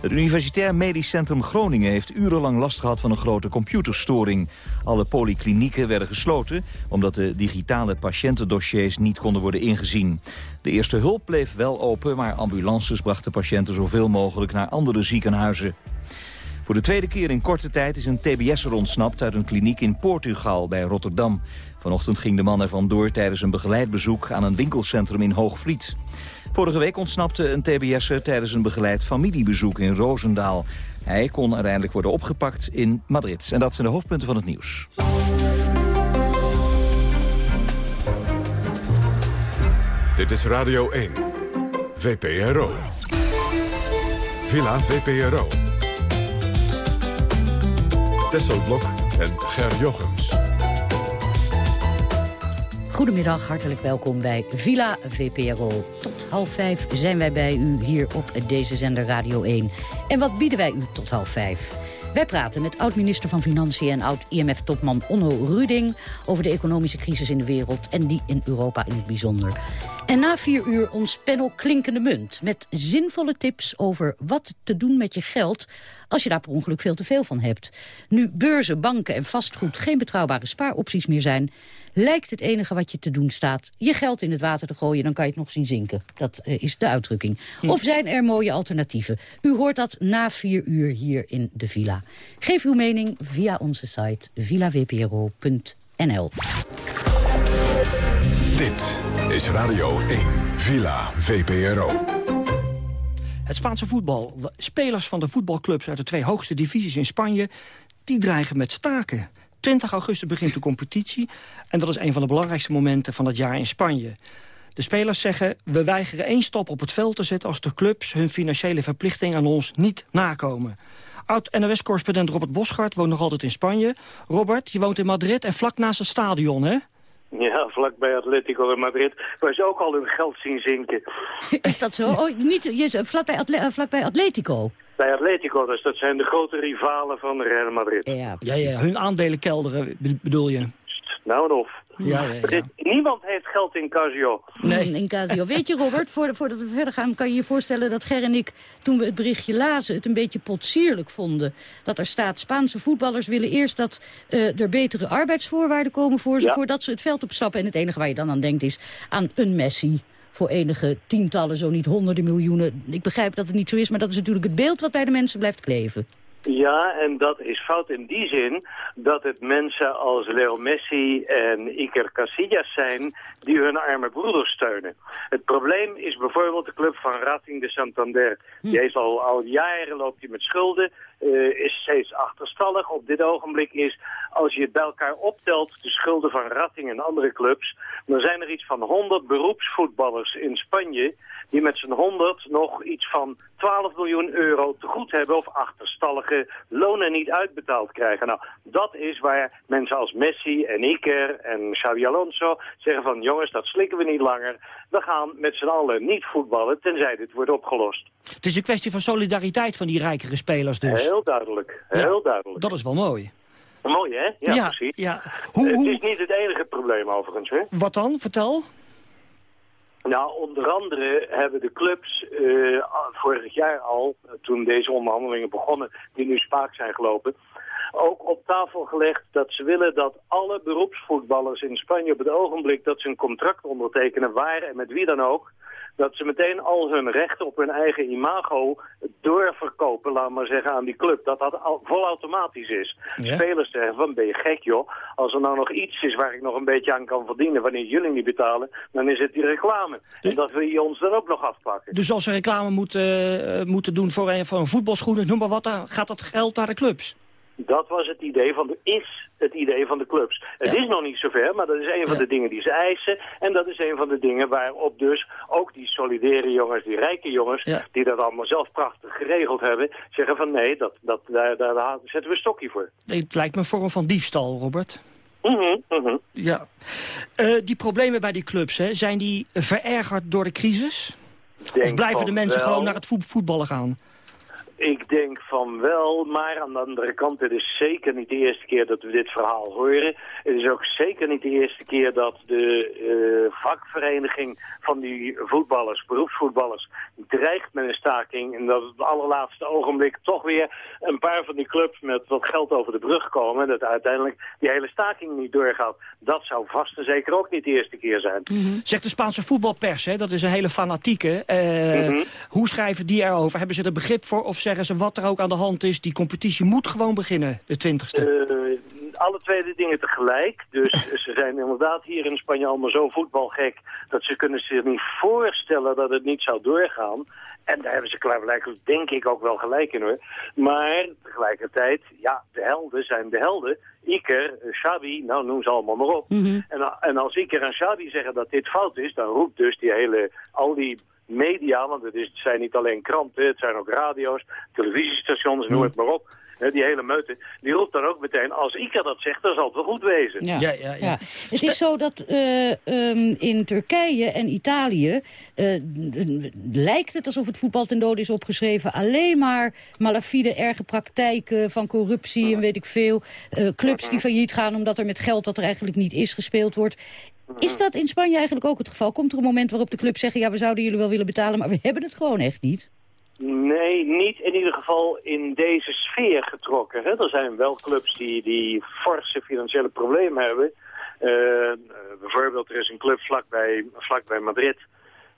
Het Universitair Medisch Centrum Groningen heeft urenlang last gehad van een grote computerstoring. Alle polyklinieken werden gesloten omdat de digitale patiëntendossiers niet konden worden ingezien. De eerste hulp bleef wel open, maar ambulances brachten patiënten zoveel mogelijk naar andere ziekenhuizen. Voor de tweede keer in korte tijd is een TBS'er ontsnapt uit een kliniek in Portugal bij Rotterdam. Vanochtend ging de man er vandoor tijdens een begeleid bezoek aan een winkelcentrum in Hoogvliet. Vorige week ontsnapte een TBS'er tijdens een begeleid familiebezoek in Roosendaal. Hij kon uiteindelijk worden opgepakt in Madrid. En dat zijn de hoofdpunten van het nieuws. Dit is Radio 1. VPRO. Villa VPRO. Tesselblok en Ger Jochems. Goedemiddag, hartelijk welkom bij Villa VPRO. Tot half vijf zijn wij bij u hier op deze zender Radio 1. En wat bieden wij u tot half vijf? Wij praten met oud-minister van Financiën en oud-IMF-topman Onno Ruding... over de economische crisis in de wereld en die in Europa in het bijzonder. En na vier uur ons panel Klinkende Munt... met zinvolle tips over wat te doen met je geld als je daar per ongeluk veel te veel van hebt. Nu beurzen, banken en vastgoed geen betrouwbare spaaropties meer zijn... lijkt het enige wat je te doen staat je geld in het water te gooien... dan kan je het nog zien zinken. Dat eh, is de uitdrukking. Of zijn er mooie alternatieven? U hoort dat na vier uur hier in de villa. Geef uw mening via onze site villavpro.nl. Dit is Radio 1, Villa VPRO. Het Spaanse voetbal. Spelers van de voetbalclubs uit de twee hoogste divisies in Spanje... die dreigen met staken. 20 augustus begint de competitie... en dat is een van de belangrijkste momenten van het jaar in Spanje. De spelers zeggen, we weigeren één stap op het veld te zetten... als de clubs hun financiële verplichting aan ons niet nakomen. Oud-NOS-correspondent Robert Boschart woont nog altijd in Spanje. Robert, je woont in Madrid en vlak naast het stadion, hè? Ja, vlakbij Atletico de Madrid, waar ze ook al hun geld zien zinken. Is dat zo? Oh, niet, je, vlakbij, Atle eh, vlakbij Atletico? Bij Atletico, dus dat zijn de grote rivalen van Real Madrid. Ja, ja, ja, hun aandelen kelderen, bedoel je? Nou of. Ja, ja, ja. Niemand heeft geld in Casio. Nee, in Casio. Weet je, Robert, voordat we verder gaan... kan je je voorstellen dat Ger en ik, toen we het berichtje lazen... het een beetje potsierlijk vonden. Dat er staat, Spaanse voetballers willen eerst dat uh, er betere arbeidsvoorwaarden komen voor ze... voordat ze het veld opstappen. En het enige waar je dan aan denkt is aan een Messi voor enige tientallen, zo niet honderden miljoenen. Ik begrijp dat het niet zo is, maar dat is natuurlijk het beeld wat bij de mensen blijft kleven. Ja, en dat is fout in die zin dat het mensen als Leo Messi en Iker Casillas zijn die hun arme broeders steunen. Het probleem is bijvoorbeeld de club van Racing de Santander. Die heeft al, al jaren loopt hij met schulden, uh, is steeds achterstallig. Op dit ogenblik is, als je het bij elkaar optelt, de schulden van Racing en andere clubs, dan zijn er iets van 100 beroepsvoetballers in Spanje die met z'n 100 nog iets van 12 miljoen euro te goed hebben of achterstallige lonen niet uitbetaald krijgen. Nou, dat is waar mensen als Messi en Iker en Xavi Alonso zeggen van jongens, dat slikken we niet langer. We gaan met z'n allen niet voetballen, tenzij dit wordt opgelost. Het is een kwestie van solidariteit van die rijkere spelers dus. Heel duidelijk, heel duidelijk. Dat is wel mooi. Mooi, hè? Ja, ja precies. Ja. Hoe, hoe... Het is niet het enige probleem overigens, hè? Wat dan? Vertel. Nou, onder andere hebben de clubs uh, vorig jaar al, toen deze onderhandelingen begonnen, die nu spaak zijn gelopen, ook op tafel gelegd dat ze willen dat alle beroepsvoetballers in Spanje op het ogenblik dat ze een contract ondertekenen, waar en met wie dan ook, dat ze meteen al hun rechten op hun eigen imago doorverkopen, laat maar zeggen, aan die club. Dat dat al, volautomatisch is. Spelers zeggen van, ben je gek joh? Als er nou nog iets is waar ik nog een beetje aan kan verdienen wanneer jullie niet betalen, dan is het die reclame. En dat wil je ons dan ook nog afpakken. Dus als ze reclame moeten, uh, moeten doen voor een, voor een voetbalschoen, noem maar wat, dan gaat dat geld naar de clubs? Dat was het idee van de, is het idee van de clubs. Het is nog niet zover, maar dat is een van de dingen die ze eisen. En dat is een van de dingen waarop dus ook die solidaire jongens, die rijke jongens, die dat allemaal zelf prachtig geregeld hebben, zeggen van nee, dat, dat, daar, daar, daar zetten we een stokje voor. Het lijkt me een vorm van diefstal, Robert. Mhm, mhm. Ja. Eh, die problemen bij die clubs, hè, zijn die verergerd door de crisis? Denk of blijven de mensen wel. gewoon naar het voet- voetballen gaan? Ik denk van wel, maar aan de andere kant, het is zeker niet de eerste keer dat we dit verhaal horen. Het is ook zeker niet de eerste keer dat de eh, vakvereniging van die voetballers, beroepsvoetballers, dreigt met een staking. En dat op het allerlaatste ogenblik toch weer een paar van die clubs met wat geld over de brug komen. En dat uiteindelijk die hele staking niet doorgaat. Dat zou vast en zeker ook niet de eerste keer zijn. Zegt de Spaanse voetbalpers, hè, dat is een hele fanatieke. Eh, Mhm. Hoe schrijven die erover? Hebben ze er begrip voor of zeggen ze wat er ook aan de hand is? Die competitie moet gewoon beginnen, de twintigste. Eh, alle twee de dingen tegelijk. Dus [laughs] ze zijn inderdaad hier in Spanje allemaal zo voetbalgek... dat ze kunnen zich niet voorstellen dat het niet zou doorgaan. En daar hebben ze klaarblijkelijk denk ik ook wel gelijk in hoor. Maar tegelijkertijd, ja, de helden zijn de helden. Iker, eh, Xabi, nou noem ze allemaal maar op. en, a- en als Iker en Xabi zeggen dat dit fout is... dan roept dus die hele, al die media... want het, is, het zijn niet alleen kranten, het zijn ook radio's, televisiestations, noem het maar op... hè, die hele meute, die roept dan ook meteen... als Iker dat zegt, dan zal het wel goed wezen. Ja. Ja. Het is zo dat eh, ehm, in Turkije en Italië eh, lijkt het alsof het voetbal ten dode is opgeschreven. Alleen maar malafide, erge praktijken van corruptie en weet ik veel. Eh, clubs die failliet gaan omdat er met geld dat er eigenlijk niet is gespeeld wordt. Is dat in Spanje eigenlijk ook het geval? Komt er een moment waarop de clubs zeggen... ja, we zouden jullie wel willen betalen, maar we hebben het gewoon echt niet? Nee, niet in ieder geval in deze sfeer getrokken. Hè. Er zijn wel clubs die, die forse financiële problemen hebben. Eh, bijvoorbeeld, er is een club vlakbij, vlakbij Madrid...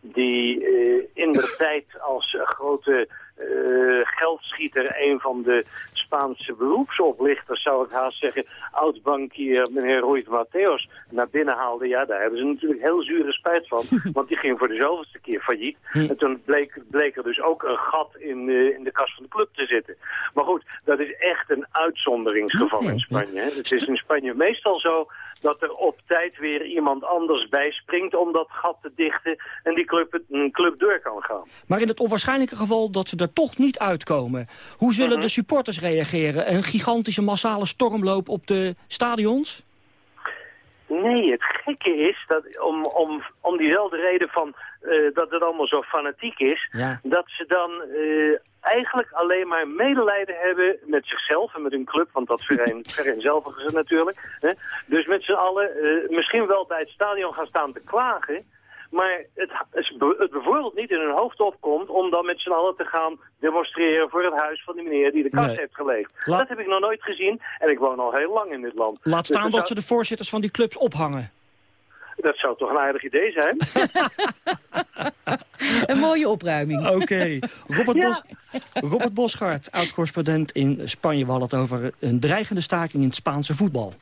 die eh, in de tijd als grote geldschieter... een van de Spaanse beroepsoplichters, zou ik haast zeggen... oud-bankier meneer Ruiz Mateos naar binnen haalde. Ja, daar hebben ze natuurlijk heel zure spijt van. [laughs] want die ging voor de zoveelste keer failliet. En toen bleek, bleek er dus ook een gat in, eh, in de kas van de club te zitten. Maar goed, dat is echt een uitzonderingsgeval in Spanje. Hè. Het is in Spanje meestal zo dat er op tijd weer iemand anders bijspringt om dat gat te dichten en die club, een club door kan gaan. Maar in het onwaarschijnlijke geval dat ze er toch niet uitkomen... hoe zullen Mhm. de supporters reageren? Een gigantische massale stormloop op de stadions? Nee, het gekke is dat om, om, om diezelfde reden van eh, dat het allemaal zo fanatiek is, Ja. dat ze dan eh, eigenlijk alleen maar medelijden hebben met zichzelf en met hun club, want dat vereen- [laughs] vereenzelvigen ze natuurlijk. Hè? Dus met z'n allen eh, misschien wel bij het stadion gaan staan te klagen, maar het, het bijvoorbeeld niet in hun hoofd opkomt om dan met z'n allen te gaan demonstreren voor het huis van die meneer die de kast Nee. heeft geleegd. La- Dat heb ik nog nooit gezien en ik woon al heel lang in dit land. Laat Dus staan dat ze de voorzitters van die clubs ophangen. Dat zou toch een aardig idee zijn? [laughs] Een mooie opruiming. Oké. Robert, Bos, Robert Bosgaard, oud-correspondent in Spanje. We hadden het over een dreigende staking in het Spaanse voetbal.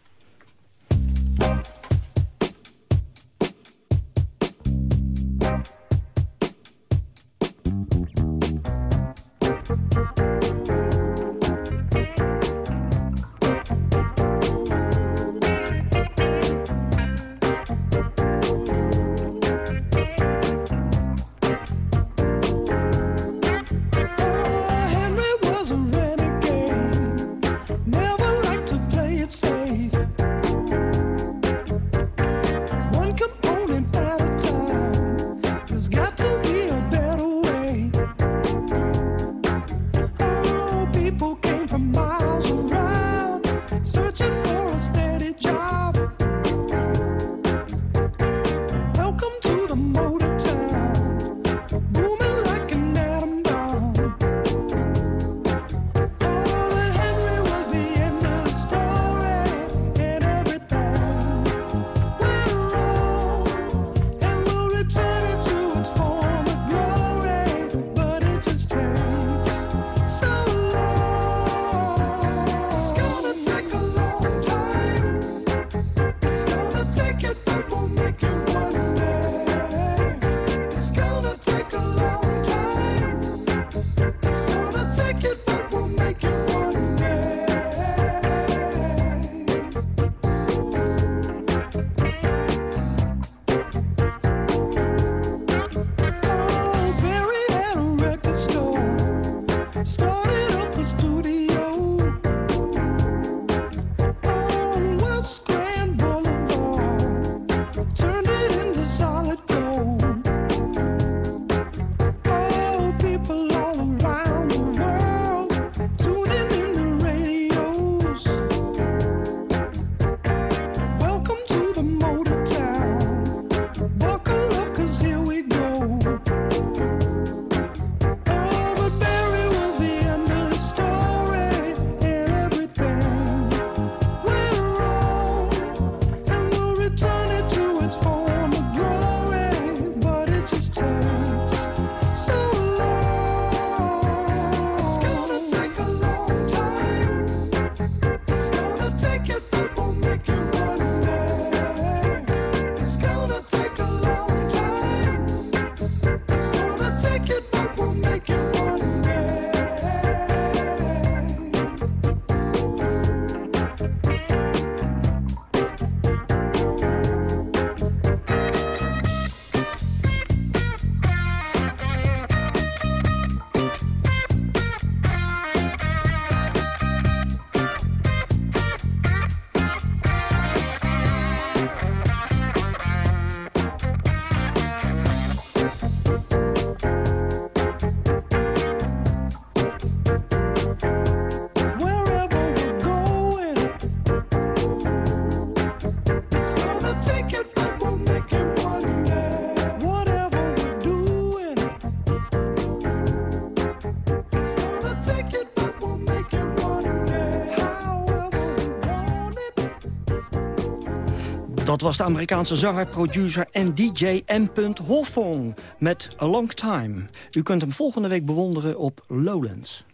Dat was de Amerikaanse zanger, producer en DJ M. Hawthorne met A Long Time. U kunt hem volgende week bewonderen op Lowlands.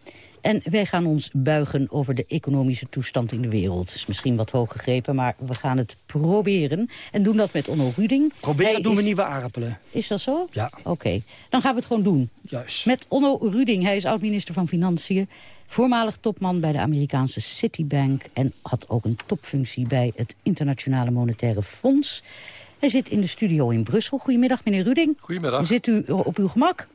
En wij gaan ons buigen over de economische toestand in de wereld. Het is misschien wat hoog gegrepen, maar we gaan het proberen. En doen dat met Onno Ruding. Proberen Hij doen we nieuwe aardappelen. Is dat zo? Ja. Oké, dan gaan we het gewoon doen. Juist. Met Onno Ruding. Hij is oud-minister van Financiën. Voormalig topman bij de Amerikaanse Citibank. En had ook een topfunctie bij het Internationale Monetaire Fonds. Hij zit in de studio in Brussel. Goedemiddag, meneer Ruding. Goedemiddag. Zit u op uw gemak?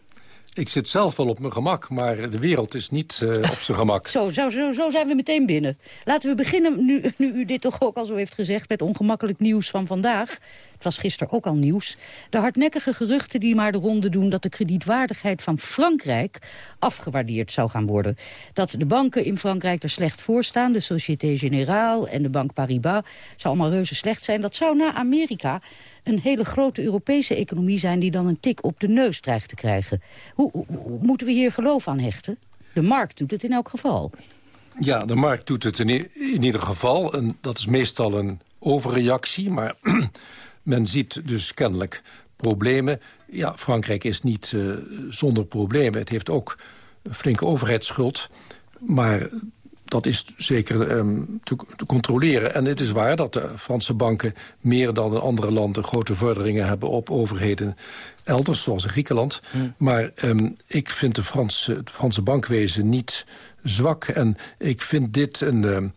Ik zit zelf wel op mijn gemak, maar de wereld is niet eh, op zijn gemak. Zo, zo, zo, zijn we meteen binnen. Laten we beginnen, nu, nu u dit toch ook al zo heeft gezegd... met ongemakkelijk nieuws van vandaag. Het was gisteren ook al nieuws. De hardnekkige geruchten die maar de ronde doen... dat de kredietwaardigheid van Frankrijk afgewaardeerd zou gaan worden. Dat de banken in Frankrijk er slecht voor staan... de Société Générale en de Banque Paribas... zou allemaal reuze slecht zijn. Dat zou na Amerika een hele grote Europese economie zijn... die dan een tik op de neus dreigt te krijgen. Hoe, moeten we hier geloof aan hechten? De markt doet het in elk geval. Ja, de markt doet het in, ieder geval. Dat is meestal een overreactie, maar [clears throat] men ziet dus kennelijk problemen. Ja, Frankrijk is niet eh, zonder problemen. Het heeft ook een flinke overheidsschuld. Maar dat is zeker ehm, te, te controleren. En het is waar dat de Franse banken meer dan in andere landen... grote vorderingen hebben op overheden elders, zoals in Griekenland. Maar ehm, ik vind de Franse, het Franse bankwezen niet zwak. En ik vind dit een... ehm,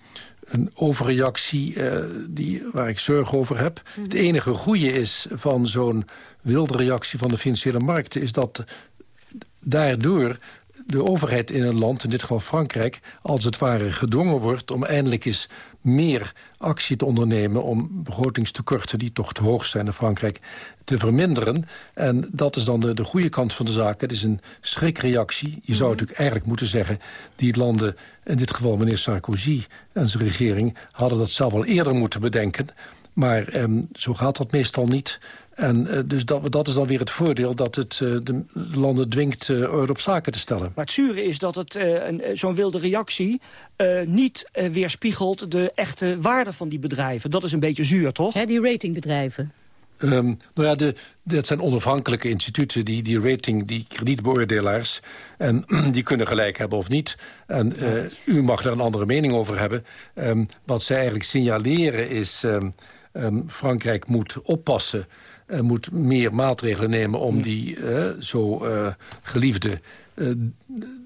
een overreactie eh, die, waar ik zorgen over heb. Het enige goede is van zo'n wilde reactie van de financiële markten... is dat daardoor de overheid in een land, in dit geval Frankrijk... als het ware gedwongen wordt om eindelijk eens meer actie te ondernemen... om begrotingstekorten die toch te hoog zijn in Frankrijk te verminderen. En dat is dan de, de goede kant van de zaak. Het is een schrikreactie. Je zou natuurlijk eigenlijk moeten zeggen... die landen, in dit geval meneer Sarkozy en zijn regering... hadden dat zelf al eerder moeten bedenken. Maar ehm, zo gaat dat meestal niet... En eh, dus dat, dat is dan weer het voordeel dat het eh, de, de landen dwingt eh, orde op zaken te stellen. Maar het zure is dat het eh, eh, zo'n wilde reactie eh, niet eh, weerspiegelt de echte waarde van die bedrijven. Dat is een beetje zuur, toch? Hè, die ratingbedrijven. Ehm, nou ja, de, dat zijn onafhankelijke instituten, die, die rating, die kredietbeoordelaars. En [clears throat] die kunnen gelijk hebben of niet. En eh, u mag daar een andere mening over hebben. Ehm, wat zij eigenlijk signaleren is... ehm, ehm, Frankrijk moet oppassen... en moet meer maatregelen nemen om die eh, zo eh, geliefde... eh,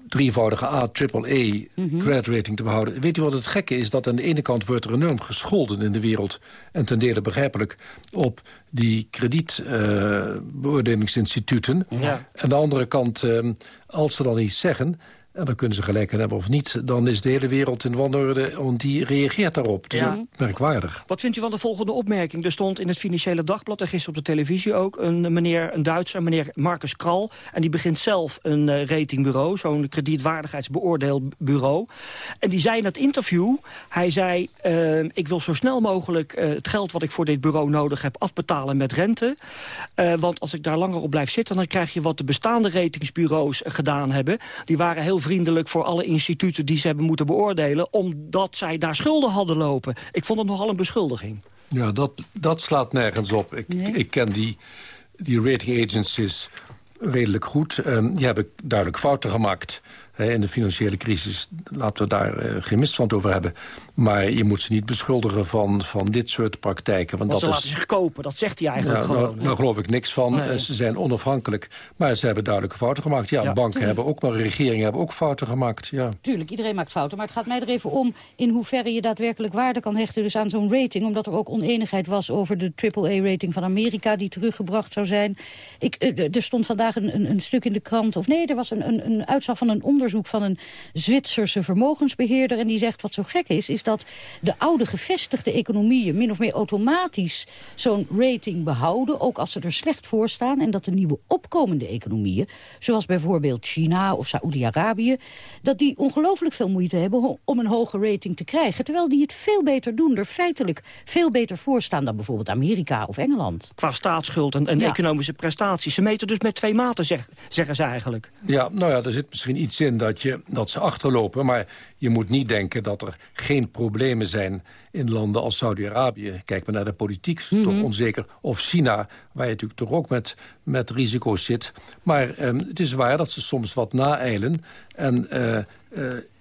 drievoudige A, triple E, credit rating te behouden. Weet u wat het gekke is? Dat aan de ene kant wordt er enorm gescholden in de wereld... en ten dele begrijpelijk op die kredietbeoordelingsinstituten. Ja. Aan de andere kant, eh, als ze dan iets zeggen... en dan kunnen ze gelijk aan hebben of niet... dan is de hele wereld in wanorde, want die reageert daarop. Dus Ja. merkwaardig. Wat vindt u van de volgende opmerking? Er stond in het Financiële Dagblad en gisteren op de televisie ook... een meneer, een Duitser, meneer Marcus Kral. En die begint zelf een eh, ratingbureau, zo'n kredietwaardigheidsbeoordeelbureau. En die zei in het interview, hij zei... eh, ik wil zo snel mogelijk eh, het geld wat ik voor dit bureau nodig heb... afbetalen met rente. Eh, want als ik daar langer op blijf zitten... dan krijg je wat de bestaande ratingsbureaus gedaan hebben. Die waren heel vriendelijk voor alle instituten die ze hebben moeten beoordelen... omdat zij daar schulden hadden lopen. Ik vond het nogal een beschuldiging. Ja, dat, dat slaat nergens op. Ik, ik ken die, die rating agencies redelijk goed. Ehm, die hebben duidelijk fouten gemaakt in de financiële crisis. Laten we daar eh, geen misstand over hebben. Maar je moet ze niet beschuldigen van, van dit soort praktijken. Want Want ze dat laten is, zich kopen, dat zegt hij eigenlijk ja, gewoon. nou, nou geloof ik niks van. Nee. Eh, Ze zijn onafhankelijk. Maar ze hebben duidelijke fouten gemaakt. Ja, Ja. banken hebben ook, maar regeringen hebben ook fouten gemaakt. Ja. Tuurlijk, iedereen maakt fouten. Maar het gaat mij er even om in hoeverre je daadwerkelijk waarde kan hechten dus aan zo'n rating. Omdat er ook oneenigheid was over de AAA-rating van Amerika die teruggebracht zou zijn. Ik, eh, er stond vandaag een, een, een stuk in de krant, of nee, er was een, een, een uitslag van een onderzoek van een Zwitserse vermogensbeheerder. En die zegt wat zo gek is, is dat de oude gevestigde economieën min of meer automatisch zo'n rating behouden. Ook als ze er slecht voor staan. En dat de nieuwe opkomende economieën, zoals bijvoorbeeld China of Saoedi-Arabië, dat die ongelooflijk veel moeite hebben om een hoge rating te krijgen. Terwijl die het veel beter doen, er feitelijk veel beter voor staan dan bijvoorbeeld Amerika of Engeland. Qua staatsschuld en, en Ja. economische prestaties. Ze meten dus met twee maten, zeg, zeggen ze eigenlijk. Ja, nou ja, er zit misschien iets in. Dat, je, dat ze achterlopen. Maar je moet niet denken dat er geen problemen zijn in landen als Saudi-Arabië. Kijk maar naar de politiek, is toch Mhm. onzeker. Of China, waar je natuurlijk toch ook met, met risico's zit. Maar ehm, het is waar dat ze soms wat naeilen. En eh, eh,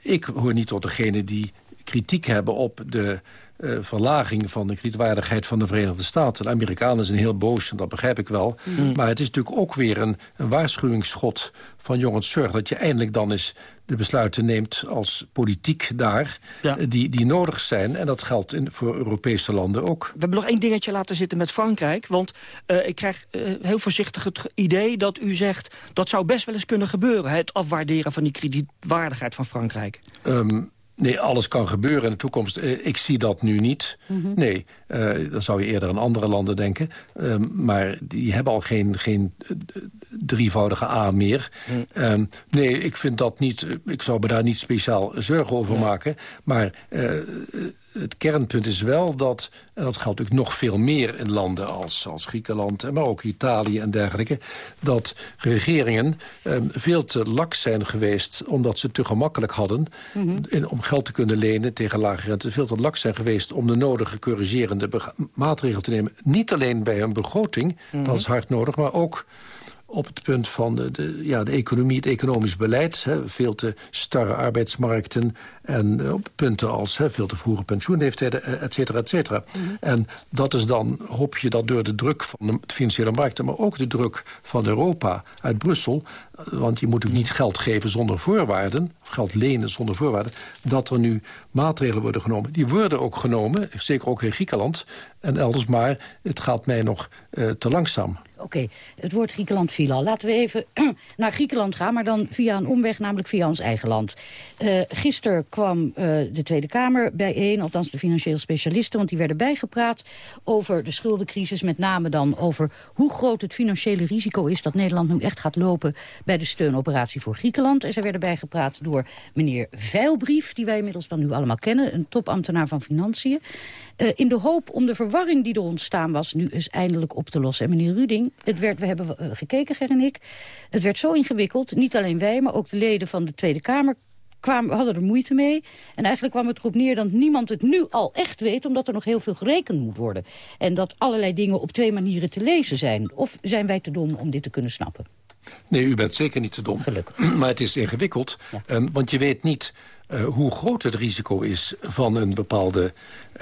ik hoor niet tot degene die kritiek hebben op de eh, verlaging van de kredietwaardigheid van de Verenigde Staten. De Amerikanen zijn heel boos, en dat begrijp ik wel. Mhm. Maar het is natuurlijk ook weer een, een waarschuwingsschot van jongens. Zorg dat je eindelijk dan eens de besluiten neemt als politiek daar... Ja. eh, die, die nodig zijn. En dat geldt in, voor Europese landen ook. We hebben nog één dingetje laten zitten met Frankrijk. Want eh, ik krijg heel voorzichtig het idee dat u zegt... dat zou best wel eens kunnen gebeuren. Het afwaarderen van die kredietwaardigheid van Frankrijk. Ehm, nee, alles kan gebeuren in de toekomst. Eh, ik zie dat nu niet. Mhm. Nee, eh, dan zou je eerder aan andere landen denken. Ehm, maar die hebben al geen, geen eh, drievoudige A meer. Ehm, nee, ik vind dat niet... Ik zou me daar niet speciaal zorgen over maken. Maar eh, het kernpunt is wel dat... en dat geldt natuurlijk nog veel meer in landen als, als Griekenland... maar ook Italië en dergelijke... dat regeringen ehm, veel te laks zijn geweest... omdat ze te gemakkelijk hadden in, om geld te kunnen lenen tegen lage rente... veel te laks zijn geweest om de nodige corrigerende maatregelen te nemen. Niet alleen bij hun begroting, dat is hard nodig... maar ook op het punt van de, de, ja, de economie, het economisch beleid. Hè, veel te starre arbeidsmarkten en eh, op punten als hè, veel te vroege pensioenleeftijden, eh, et cetera, et cetera. En dat is dan, hoop je dat door de druk van de financiële markten... maar ook de druk van Europa uit Brussel... eh, want je moet ook niet geld geven zonder voorwaarden... of geld lenen zonder voorwaarden... dat er nu maatregelen worden genomen. Die worden ook genomen, zeker ook in Griekenland en elders... maar het gaat mij nog te langzaam. Oké, het woord Griekenland viel al. Laten we even [clears throat] naar Griekenland gaan, maar dan via een omweg, namelijk via ons eigen land. Uh, gisteren kwam uh, de Tweede Kamer bijeen, althans de financieel specialisten... want die werden bijgepraat over de schuldencrisis... met name dan over hoe groot het financiële risico is... dat Nederland nu echt gaat lopen bij de steunoperatie voor Griekenland. En zij werden bijgepraat door meneer Veilbrief... die wij inmiddels dan nu allemaal kennen, een topambtenaar van Financiën... Uh, in de hoop om de verwarring die er ontstaan was... nu eens eindelijk op te lossen. En meneer Ruding, het werd, we hebben uh, gekeken, Ger en ik... het werd zo ingewikkeld, niet alleen wij... maar ook de leden van de Tweede Kamer kwamen, hadden er moeite mee. En eigenlijk kwam het erop neer dat niemand het nu al echt weet... omdat er nog heel veel gerekend moet worden. En dat allerlei dingen op twee manieren te lezen zijn. Of zijn wij te dom om dit te kunnen snappen? Nee, u bent zeker niet te dom. Gelukkig. [clears throat] Maar het is ingewikkeld, ja. um, want je weet niet uh, hoe groot het risico is... van een bepaalde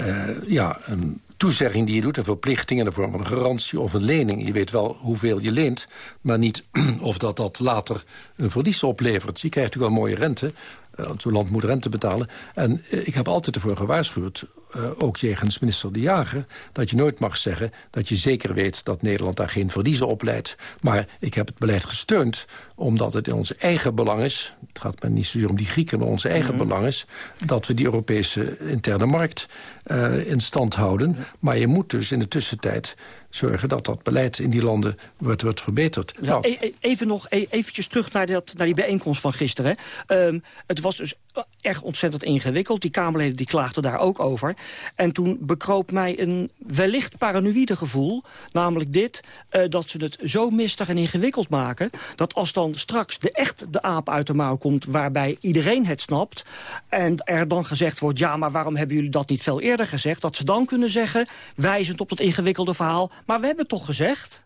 uh, ja, een toezegging die je doet, een verplichting... in de vorm van een garantie of een lening. Je weet wel hoeveel je leent, maar niet [clears throat] of dat, dat later een verlies oplevert. Je krijgt natuurlijk wel mooie rente, uh, zo'n land moet rente betalen. En ik heb altijd ervoor gewaarschuwd, uh, ook jegens minister De Jager... dat je nooit mag zeggen dat je zeker weet dat Nederland daar geen verliezen opleidt. Maar ik heb het beleid gesteund omdat het in ons eigen belang is... het gaat me niet zozeer om die Grieken, maar ons eigen mm -hmm. belang is... dat we die Europese interne markt uh, in stand houden. Maar je moet dus in de tussentijd zorgen dat dat beleid in die landen wordt, wordt verbeterd. Ja, nou. e even nog e eventjes terug naar, dat, naar die bijeenkomst van gisteren. Um, het was dus echt ontzettend ingewikkeld. Die Kamerleden die klaagden daar ook over. En toen bekroop mij een wellicht paranoïde gevoel. Namelijk dit, uh, dat ze het zo mistig en ingewikkeld maken... dat als dan straks de echt de aap uit de mouw komt... waarbij iedereen het snapt... en er dan gezegd wordt... ja, maar waarom hebben jullie dat niet veel eerder gezegd... dat ze dan kunnen zeggen, wijzend op dat ingewikkelde verhaal... maar we hebben toch gezegd...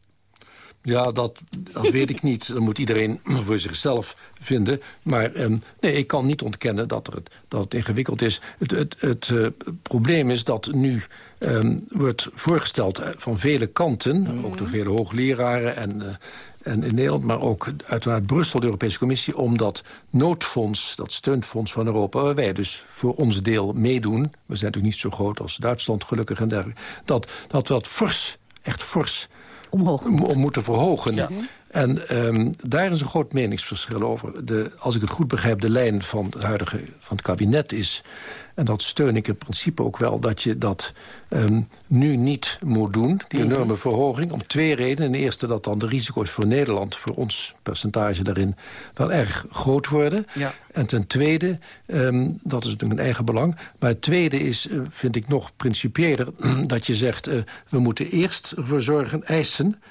Ja, dat, dat weet ik niet. Dat moet iedereen [clears throat] voor zichzelf vinden. Maar um, nee, ik kan niet ontkennen dat, er het, dat het ingewikkeld is. Het, het, het uh, probleem is dat nu um, wordt voorgesteld van vele kanten... Mm. ook door vele hoogleraren en... Uh, en in Nederland, maar ook uiteraard Brussel, de Europese Commissie... om dat noodfonds, dat steunfonds van Europa... waar wij dus voor ons deel meedoen... we zijn natuurlijk niet zo groot als Duitsland, gelukkig en dergelijke... dat, dat we dat fors, echt fors Omhoog. om moeten verhogen. Ja. En um, daar is een groot meningsverschil over. De, als ik het goed begrijp, de lijn van het huidige van het kabinet is... en dat steun ik in principe ook wel... dat je dat um, nu niet moet doen, die enorme mm -hmm. verhoging... om twee redenen. De eerste dat dan de risico's voor Nederland... voor ons percentage daarin wel erg groot worden. Ja. En ten tweede, um, dat is natuurlijk een eigen belang... maar het tweede is, uh, vind ik nog principiëler... [clears throat] dat je zegt, uh, we moeten eerst ervoor zorgen, eisen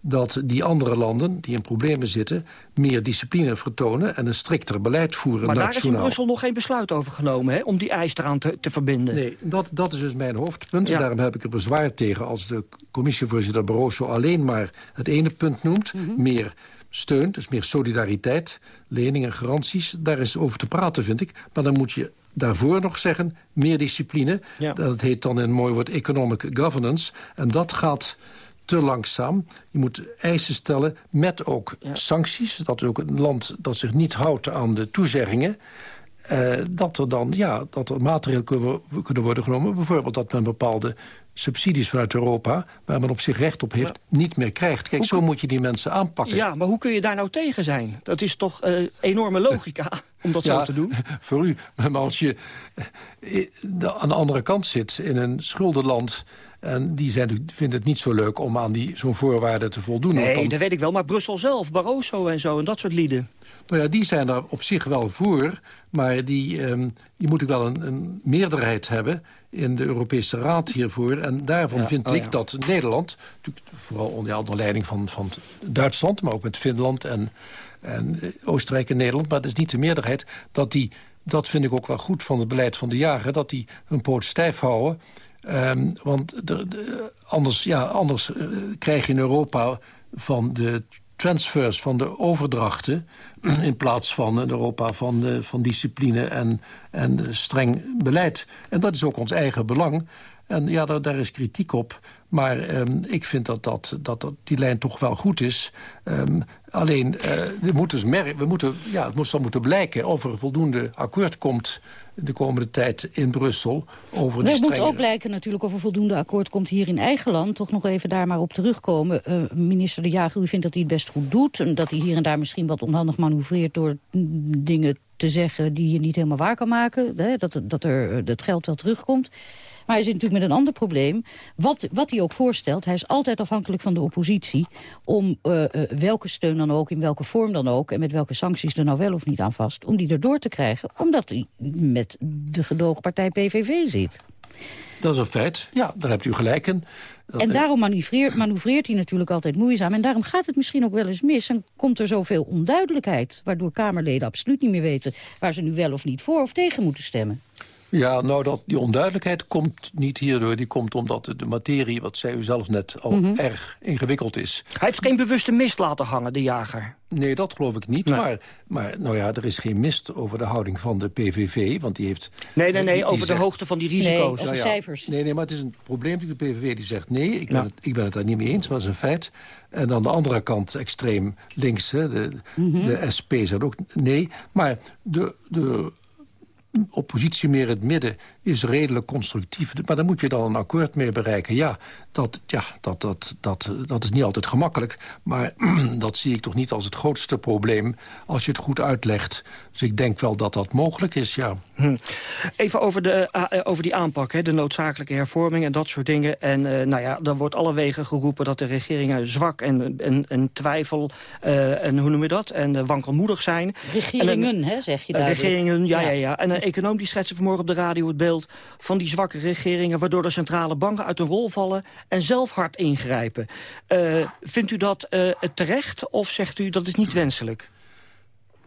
dat die andere landen die in problemen zitten... meer discipline vertonen en een strikter beleid voeren Maar daar is in nationaal. Brussel nog geen besluit over genomen, hè, om die eis eraan te, te verbinden. Nee, dat, dat is dus mijn hoofdpunt. Ja. Daarom heb ik er bezwaar tegen als de commissievoorzitter Barroso alleen maar het ene punt noemt. Mhm. Meer steun, dus meer solidariteit, leningen, garanties. Daar is over te praten, vind ik. Maar dan moet je daarvoor nog zeggen, meer discipline. Ja. Dat heet dan in een mooi woord economic governance. En dat gaat te langzaam. Je moet eisen stellen met ook sancties. Dat ook een land dat zich niet houdt aan de toezeggingen... eh, dat er dan ja, dat er maatregelen kunnen, kunnen worden genomen. Bijvoorbeeld dat men bepaalde subsidies vanuit Europa... waar men op zich recht op heeft, niet meer krijgt. Kijk, zo moet je die mensen aanpakken. Ja, maar hoe kun je daar nou tegen zijn? Dat is toch eh, enorme logica [laughs] om dat zo te doen? [laughs] Voor u. Maar als je eh, aan de andere kant zit in een schuldenland... en die zijn, vinden het niet zo leuk om aan die zo'n voorwaarde te voldoen. Nee, dan- dat weet ik wel. Maar Brussel zelf, Barroso en zo, en dat soort lieden. Nou ja, die zijn er op zich wel voor. Maar die, ehm, die moeten wel een, een meerderheid hebben in de Europese Raad hiervoor. En daarvan Ja, vind oh ik ja. dat Nederland, vooral onder, ja, onder leiding van, van Duitsland... maar ook met Finland en, en eh, Oostenrijk en Nederland... maar dat is niet de meerderheid, dat die... Dat vind ik ook wel goed van het beleid van de jager... dat die hun poot stijf houden. Ehm, want de, de- anders, ja, anders eh, krijg je in Europa van de transfers, van de overdrachten... [clears throat] in plaats van een Europa van, eh, van discipline en, en eh, streng beleid. En dat is ook ons eigen belang. En ja, daar, daar is kritiek op. Maar ehm, ik vind dat, dat, dat, die lijn toch wel goed is. Ehm, alleen, eh, we moeten, dus we moeten, ja, het moet dan moeten blijken... of er voldoende akkoord komt de komende tijd in Brussel... over die Er moet ook blijken natuurlijk of er voldoende akkoord komt hier in eigen land. Toch nog even daar maar op terugkomen. Eh, minister De Jager, u vindt dat hij het best goed doet. En dat hij hier en daar misschien wat onhandig manoeuvreert... door dingen te zeggen die je niet helemaal waar kan maken. Hè? Dat, dat er eh, het geld wel terugkomt. Maar hij zit natuurlijk met een ander probleem. Wat, wat hij ook voorstelt, hij is altijd afhankelijk van de oppositie... om eh, eh, welke steun dan ook, in welke vorm dan ook... en met welke sancties er nou wel of niet aan vast... om die erdoor te krijgen, omdat hij met de gedoogpartij PVV zit. Dat is een feit. Ja, daar hebt u gelijk in. Dat- En daarom manoeuvreert, manoeuvreert hij natuurlijk altijd moeizaam. En daarom gaat het misschien ook wel eens mis. En komt er zoveel onduidelijkheid. Waardoor Kamerleden absoluut niet meer weten... waar ze nu wel of niet voor of tegen moeten stemmen. Ja, nou, dat, die onduidelijkheid komt niet hierdoor. Die komt omdat de, materie, wat zei u zelf net, al Mhm. erg ingewikkeld is. Hij heeft geen bewuste mist laten hangen, de jager. Nee, dat geloof ik niet. Maar, maar nou ja, er is geen mist over de houding van de PVV. Want die heeft... Nee, nee, nee, die- die over de hoogte van die risico's. Nou ja, Nee, nee, maar het is een probleem. De PVV die zegt nee, ik ben, Ja. het, ik ben het daar niet mee eens. Maar dat is een feit. En aan de andere kant extreem links. Hè, de, Mhm. de SP zegt ook nee. Maar de... de oppositie meer in het midden is redelijk constructief. Maar daar moet je dan een akkoord mee bereiken. Ja, dat, ja, dat, dat, dat, dat is niet altijd gemakkelijk. Maar [clears throat] dat zie ik toch niet als het grootste probleem... als je het goed uitlegt. Dus ik denk wel dat dat mogelijk is, ja. Hm. Even over, de, eh, eh, over die aanpak, hè, de noodzakelijke hervorming en dat soort dingen. En eh, nou ja, dan wordt alle wegen geroepen dat de regeringen zwak en, en, en twijfel... eh, en hoe noem je dat? En wankelmoedig zijn. Regeringen, En, hè, zeg je daar. Regeringen, ja, ja, ja. En een econoom die schetste vanmorgen op de radio het beeld van die zwakke regeringen... waardoor de centrale banken uit hun rol vallen en zelf hard ingrijpen. Eh, vindt u dat eh, terecht of zegt u dat is niet wenselijk?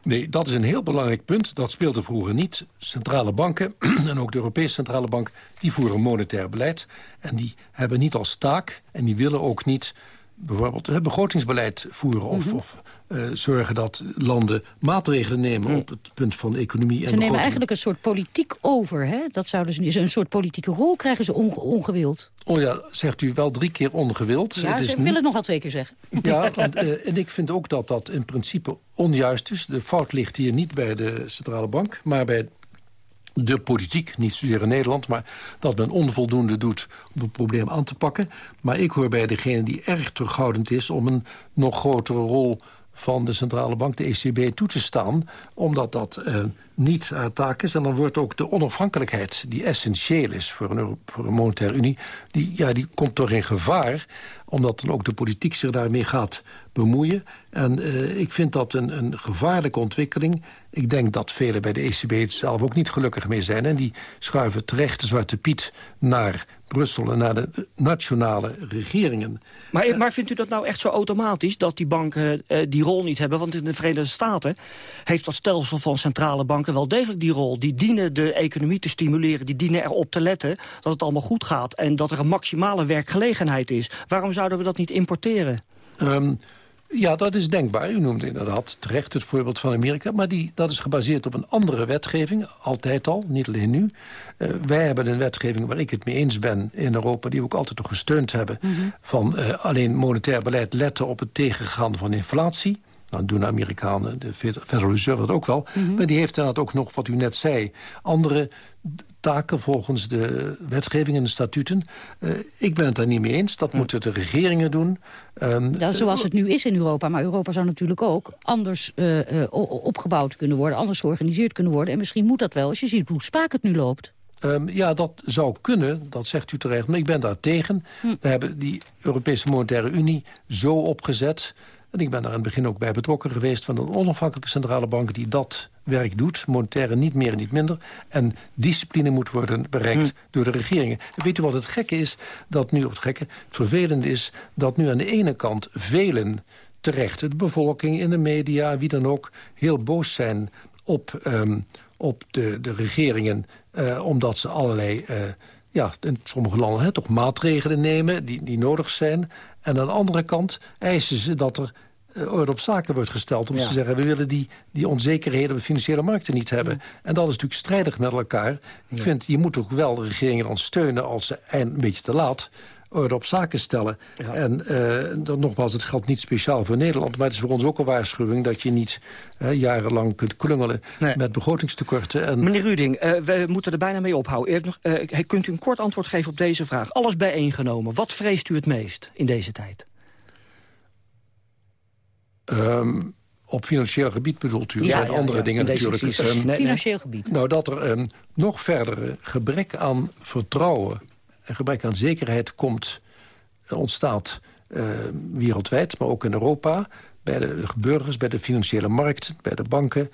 Nee, dat is een heel belangrijk punt. Dat speelde vroeger niet. Centrale banken [clears throat] en ook de Europese Centrale Bank... die voeren monetair beleid. En die hebben niet als taak en die willen ook niet... bijvoorbeeld het begrotingsbeleid voeren... of, Mhm. of eh, zorgen dat landen maatregelen nemen... op het punt van economie en Ze nemen eigenlijk een soort politiek over. Hè? Dat zouden ze, een soort politieke rol krijgen ze onge- ongewild. Oh ja, zegt u wel drie keer ongewild. Ja, is ze niet- willen het nog wel twee keer zeggen. Ja, [laughs] want, eh, en ik vind ook dat dat in principe onjuist is. De fout ligt hier niet bij de centrale bank, maar bij de politiek. Niet zozeer in Nederland, maar dat men onvoldoende doet om het probleem aan te pakken. Maar ik hoor bij degene die erg terughoudend is om een nog grotere rol van de centrale bank, de ECB, toe te staan. Omdat dat eh, niet haar taak is. En dan wordt ook de onafhankelijkheid, die essentieel is voor een, voor een monetaire unie... Die, ja, die komt toch in gevaar, omdat dan ook de politiek zich daarmee gaat bemoeien. En eh, ik vind dat een, een gevaarlijke ontwikkeling. Ik denk dat velen bij de ECB het zelf ook niet gelukkig mee zijn. En die schuiven terecht de Zwarte Piet naar Brussel en naar de nationale regeringen. Maar, maar vindt u dat nou echt zo automatisch dat die banken uh, die rol niet hebben? Want in de Verenigde Staten heeft dat stelsel van centrale banken wel degelijk die rol. Die dienen de economie te stimuleren, die dienen erop te letten dat het allemaal goed gaat... en dat er een maximale werkgelegenheid is. Waarom zouden we dat niet importeren? Um, ja, dat is denkbaar. U noemde inderdaad terecht het voorbeeld van Amerika. Maar die, dat is gebaseerd op een andere wetgeving. Altijd al, niet alleen nu. Uh, wij hebben een wetgeving waar ik het mee eens ben in Europa... die we ook altijd toch gesteund hebben. Mm -hmm. Van uh, alleen monetair beleid letten op het tegengaan van inflatie. Nou, doen de Amerikanen, de Federal Reserve dat ook wel. Mm -hmm. Maar die heeft inderdaad ook nog, wat u net zei... andere taken volgens de wetgeving en de statuten. Uh, ik ben het daar niet mee eens. Dat moeten de regeringen doen. Um, ja, zoals het nu is in Europa. Maar Europa zou natuurlijk ook anders uh, uh, opgebouwd kunnen worden. Anders georganiseerd kunnen worden. En misschien moet dat wel als je ziet hoe spaak het nu loopt. Um, ja, dat zou kunnen, dat zegt u terecht. Maar ik ben daar tegen. Hm. We hebben die Europese Monetaire Unie zo opgezet... En ik ben daar in het begin ook bij betrokken geweest... van een onafhankelijke centrale bank die dat werk doet. Monetaire niet meer en niet minder. En discipline moet worden bereikt hmm. door de regeringen. En weet u wat het gekke is? Dat nu, of het gekke, het vervelende is... dat nu aan de ene kant velen terecht... de bevolking, in de media, wie dan ook... heel boos zijn op, um, op de, de regeringen... Uh, omdat ze allerlei... Uh, ja, in sommige landen hè, toch maatregelen nemen die, die nodig zijn. En aan de andere kant eisen ze dat er orde op zaken wordt gesteld. Om ja. te zeggen, we willen die, die onzekerheden op de financiële markten niet hebben. Ja. En dat is natuurlijk strijdig met elkaar. Ik ja. vind, je moet ook wel de regeringen dan steunen als ze een beetje te laat orde op zaken stellen. En uh, dan, nogmaals, het geldt niet speciaal voor Nederland... maar het is voor ons ook een waarschuwing... dat je niet uh, jarenlang kunt klungelen nee. met begrotingstekorten. En... Meneer Ruding, uh, we moeten er bijna mee ophouden. Nog, kunt u een kort antwoord geven op deze vraag? Alles bijeengenomen, wat vreest u het meest in deze tijd? Um, op financieel gebied bedoelt u? Er ja, zijn ja, andere ja, dingen natuurlijk. Um, nee, financieel gebied. Nou, dat er een nog verdere gebrek aan vertrouwen... en gebrek aan zekerheid komt, ontstaat uh, wereldwijd... maar ook in Europa, bij de burgers, bij de financiële markt... bij de banken,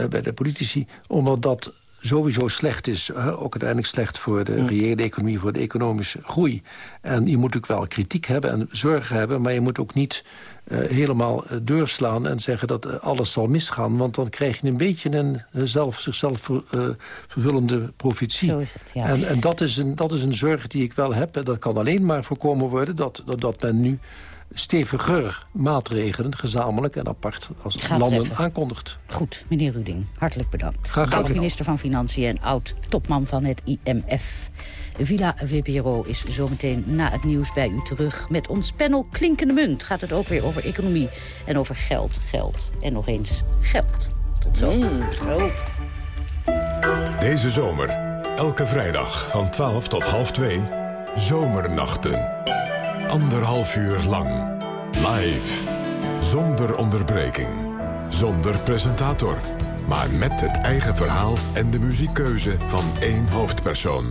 uh, bij de politici... omdat dat sowieso slecht is. Uh, ook uiteindelijk slecht voor de reële economie, voor de economische groei. En je moet ook wel kritiek hebben en zorgen hebben... maar je moet ook niet uh, helemaal uh, deurslaan en zeggen dat alles zal misgaan. Want dan krijg je een beetje een zelf, zichzelf ver, vervullende profetie. Zo is het, ja. En, en dat, is een, dat is een zorg die ik wel heb. En dat kan alleen maar voorkomen worden dat, dat, dat men nu steviger maatregelen, gezamenlijk en apart als Gaat landen treffen. aankondigt. Goed, meneer Ruding, hartelijk bedankt. Graag gedaan. Oud-minister van Financiën en oud-topman van het IMF. Villa VPRO is zometeen na het nieuws bij u terug. Met ons panel Klinkende Munt gaat het ook weer over economie en over geld, geld en nog eens geld. Tot zo. Mm, geld. Deze zomer, elke vrijdag van 12 tot half 2, Zomernachten. Anderhalf uur lang. Live. Zonder onderbreking. Zonder presentator. Maar met het eigen verhaal en de muziekkeuze van één hoofdpersoon.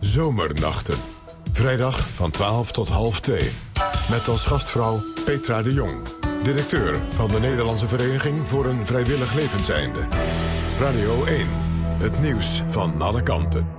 Zomernachten. Vrijdag van 12 tot half 2. Met als gastvrouw Petra de Jong. Directeur van de Nederlandse Vereniging voor een Vrijwillig Levenseinde. Radio 1. Het nieuws van alle kanten.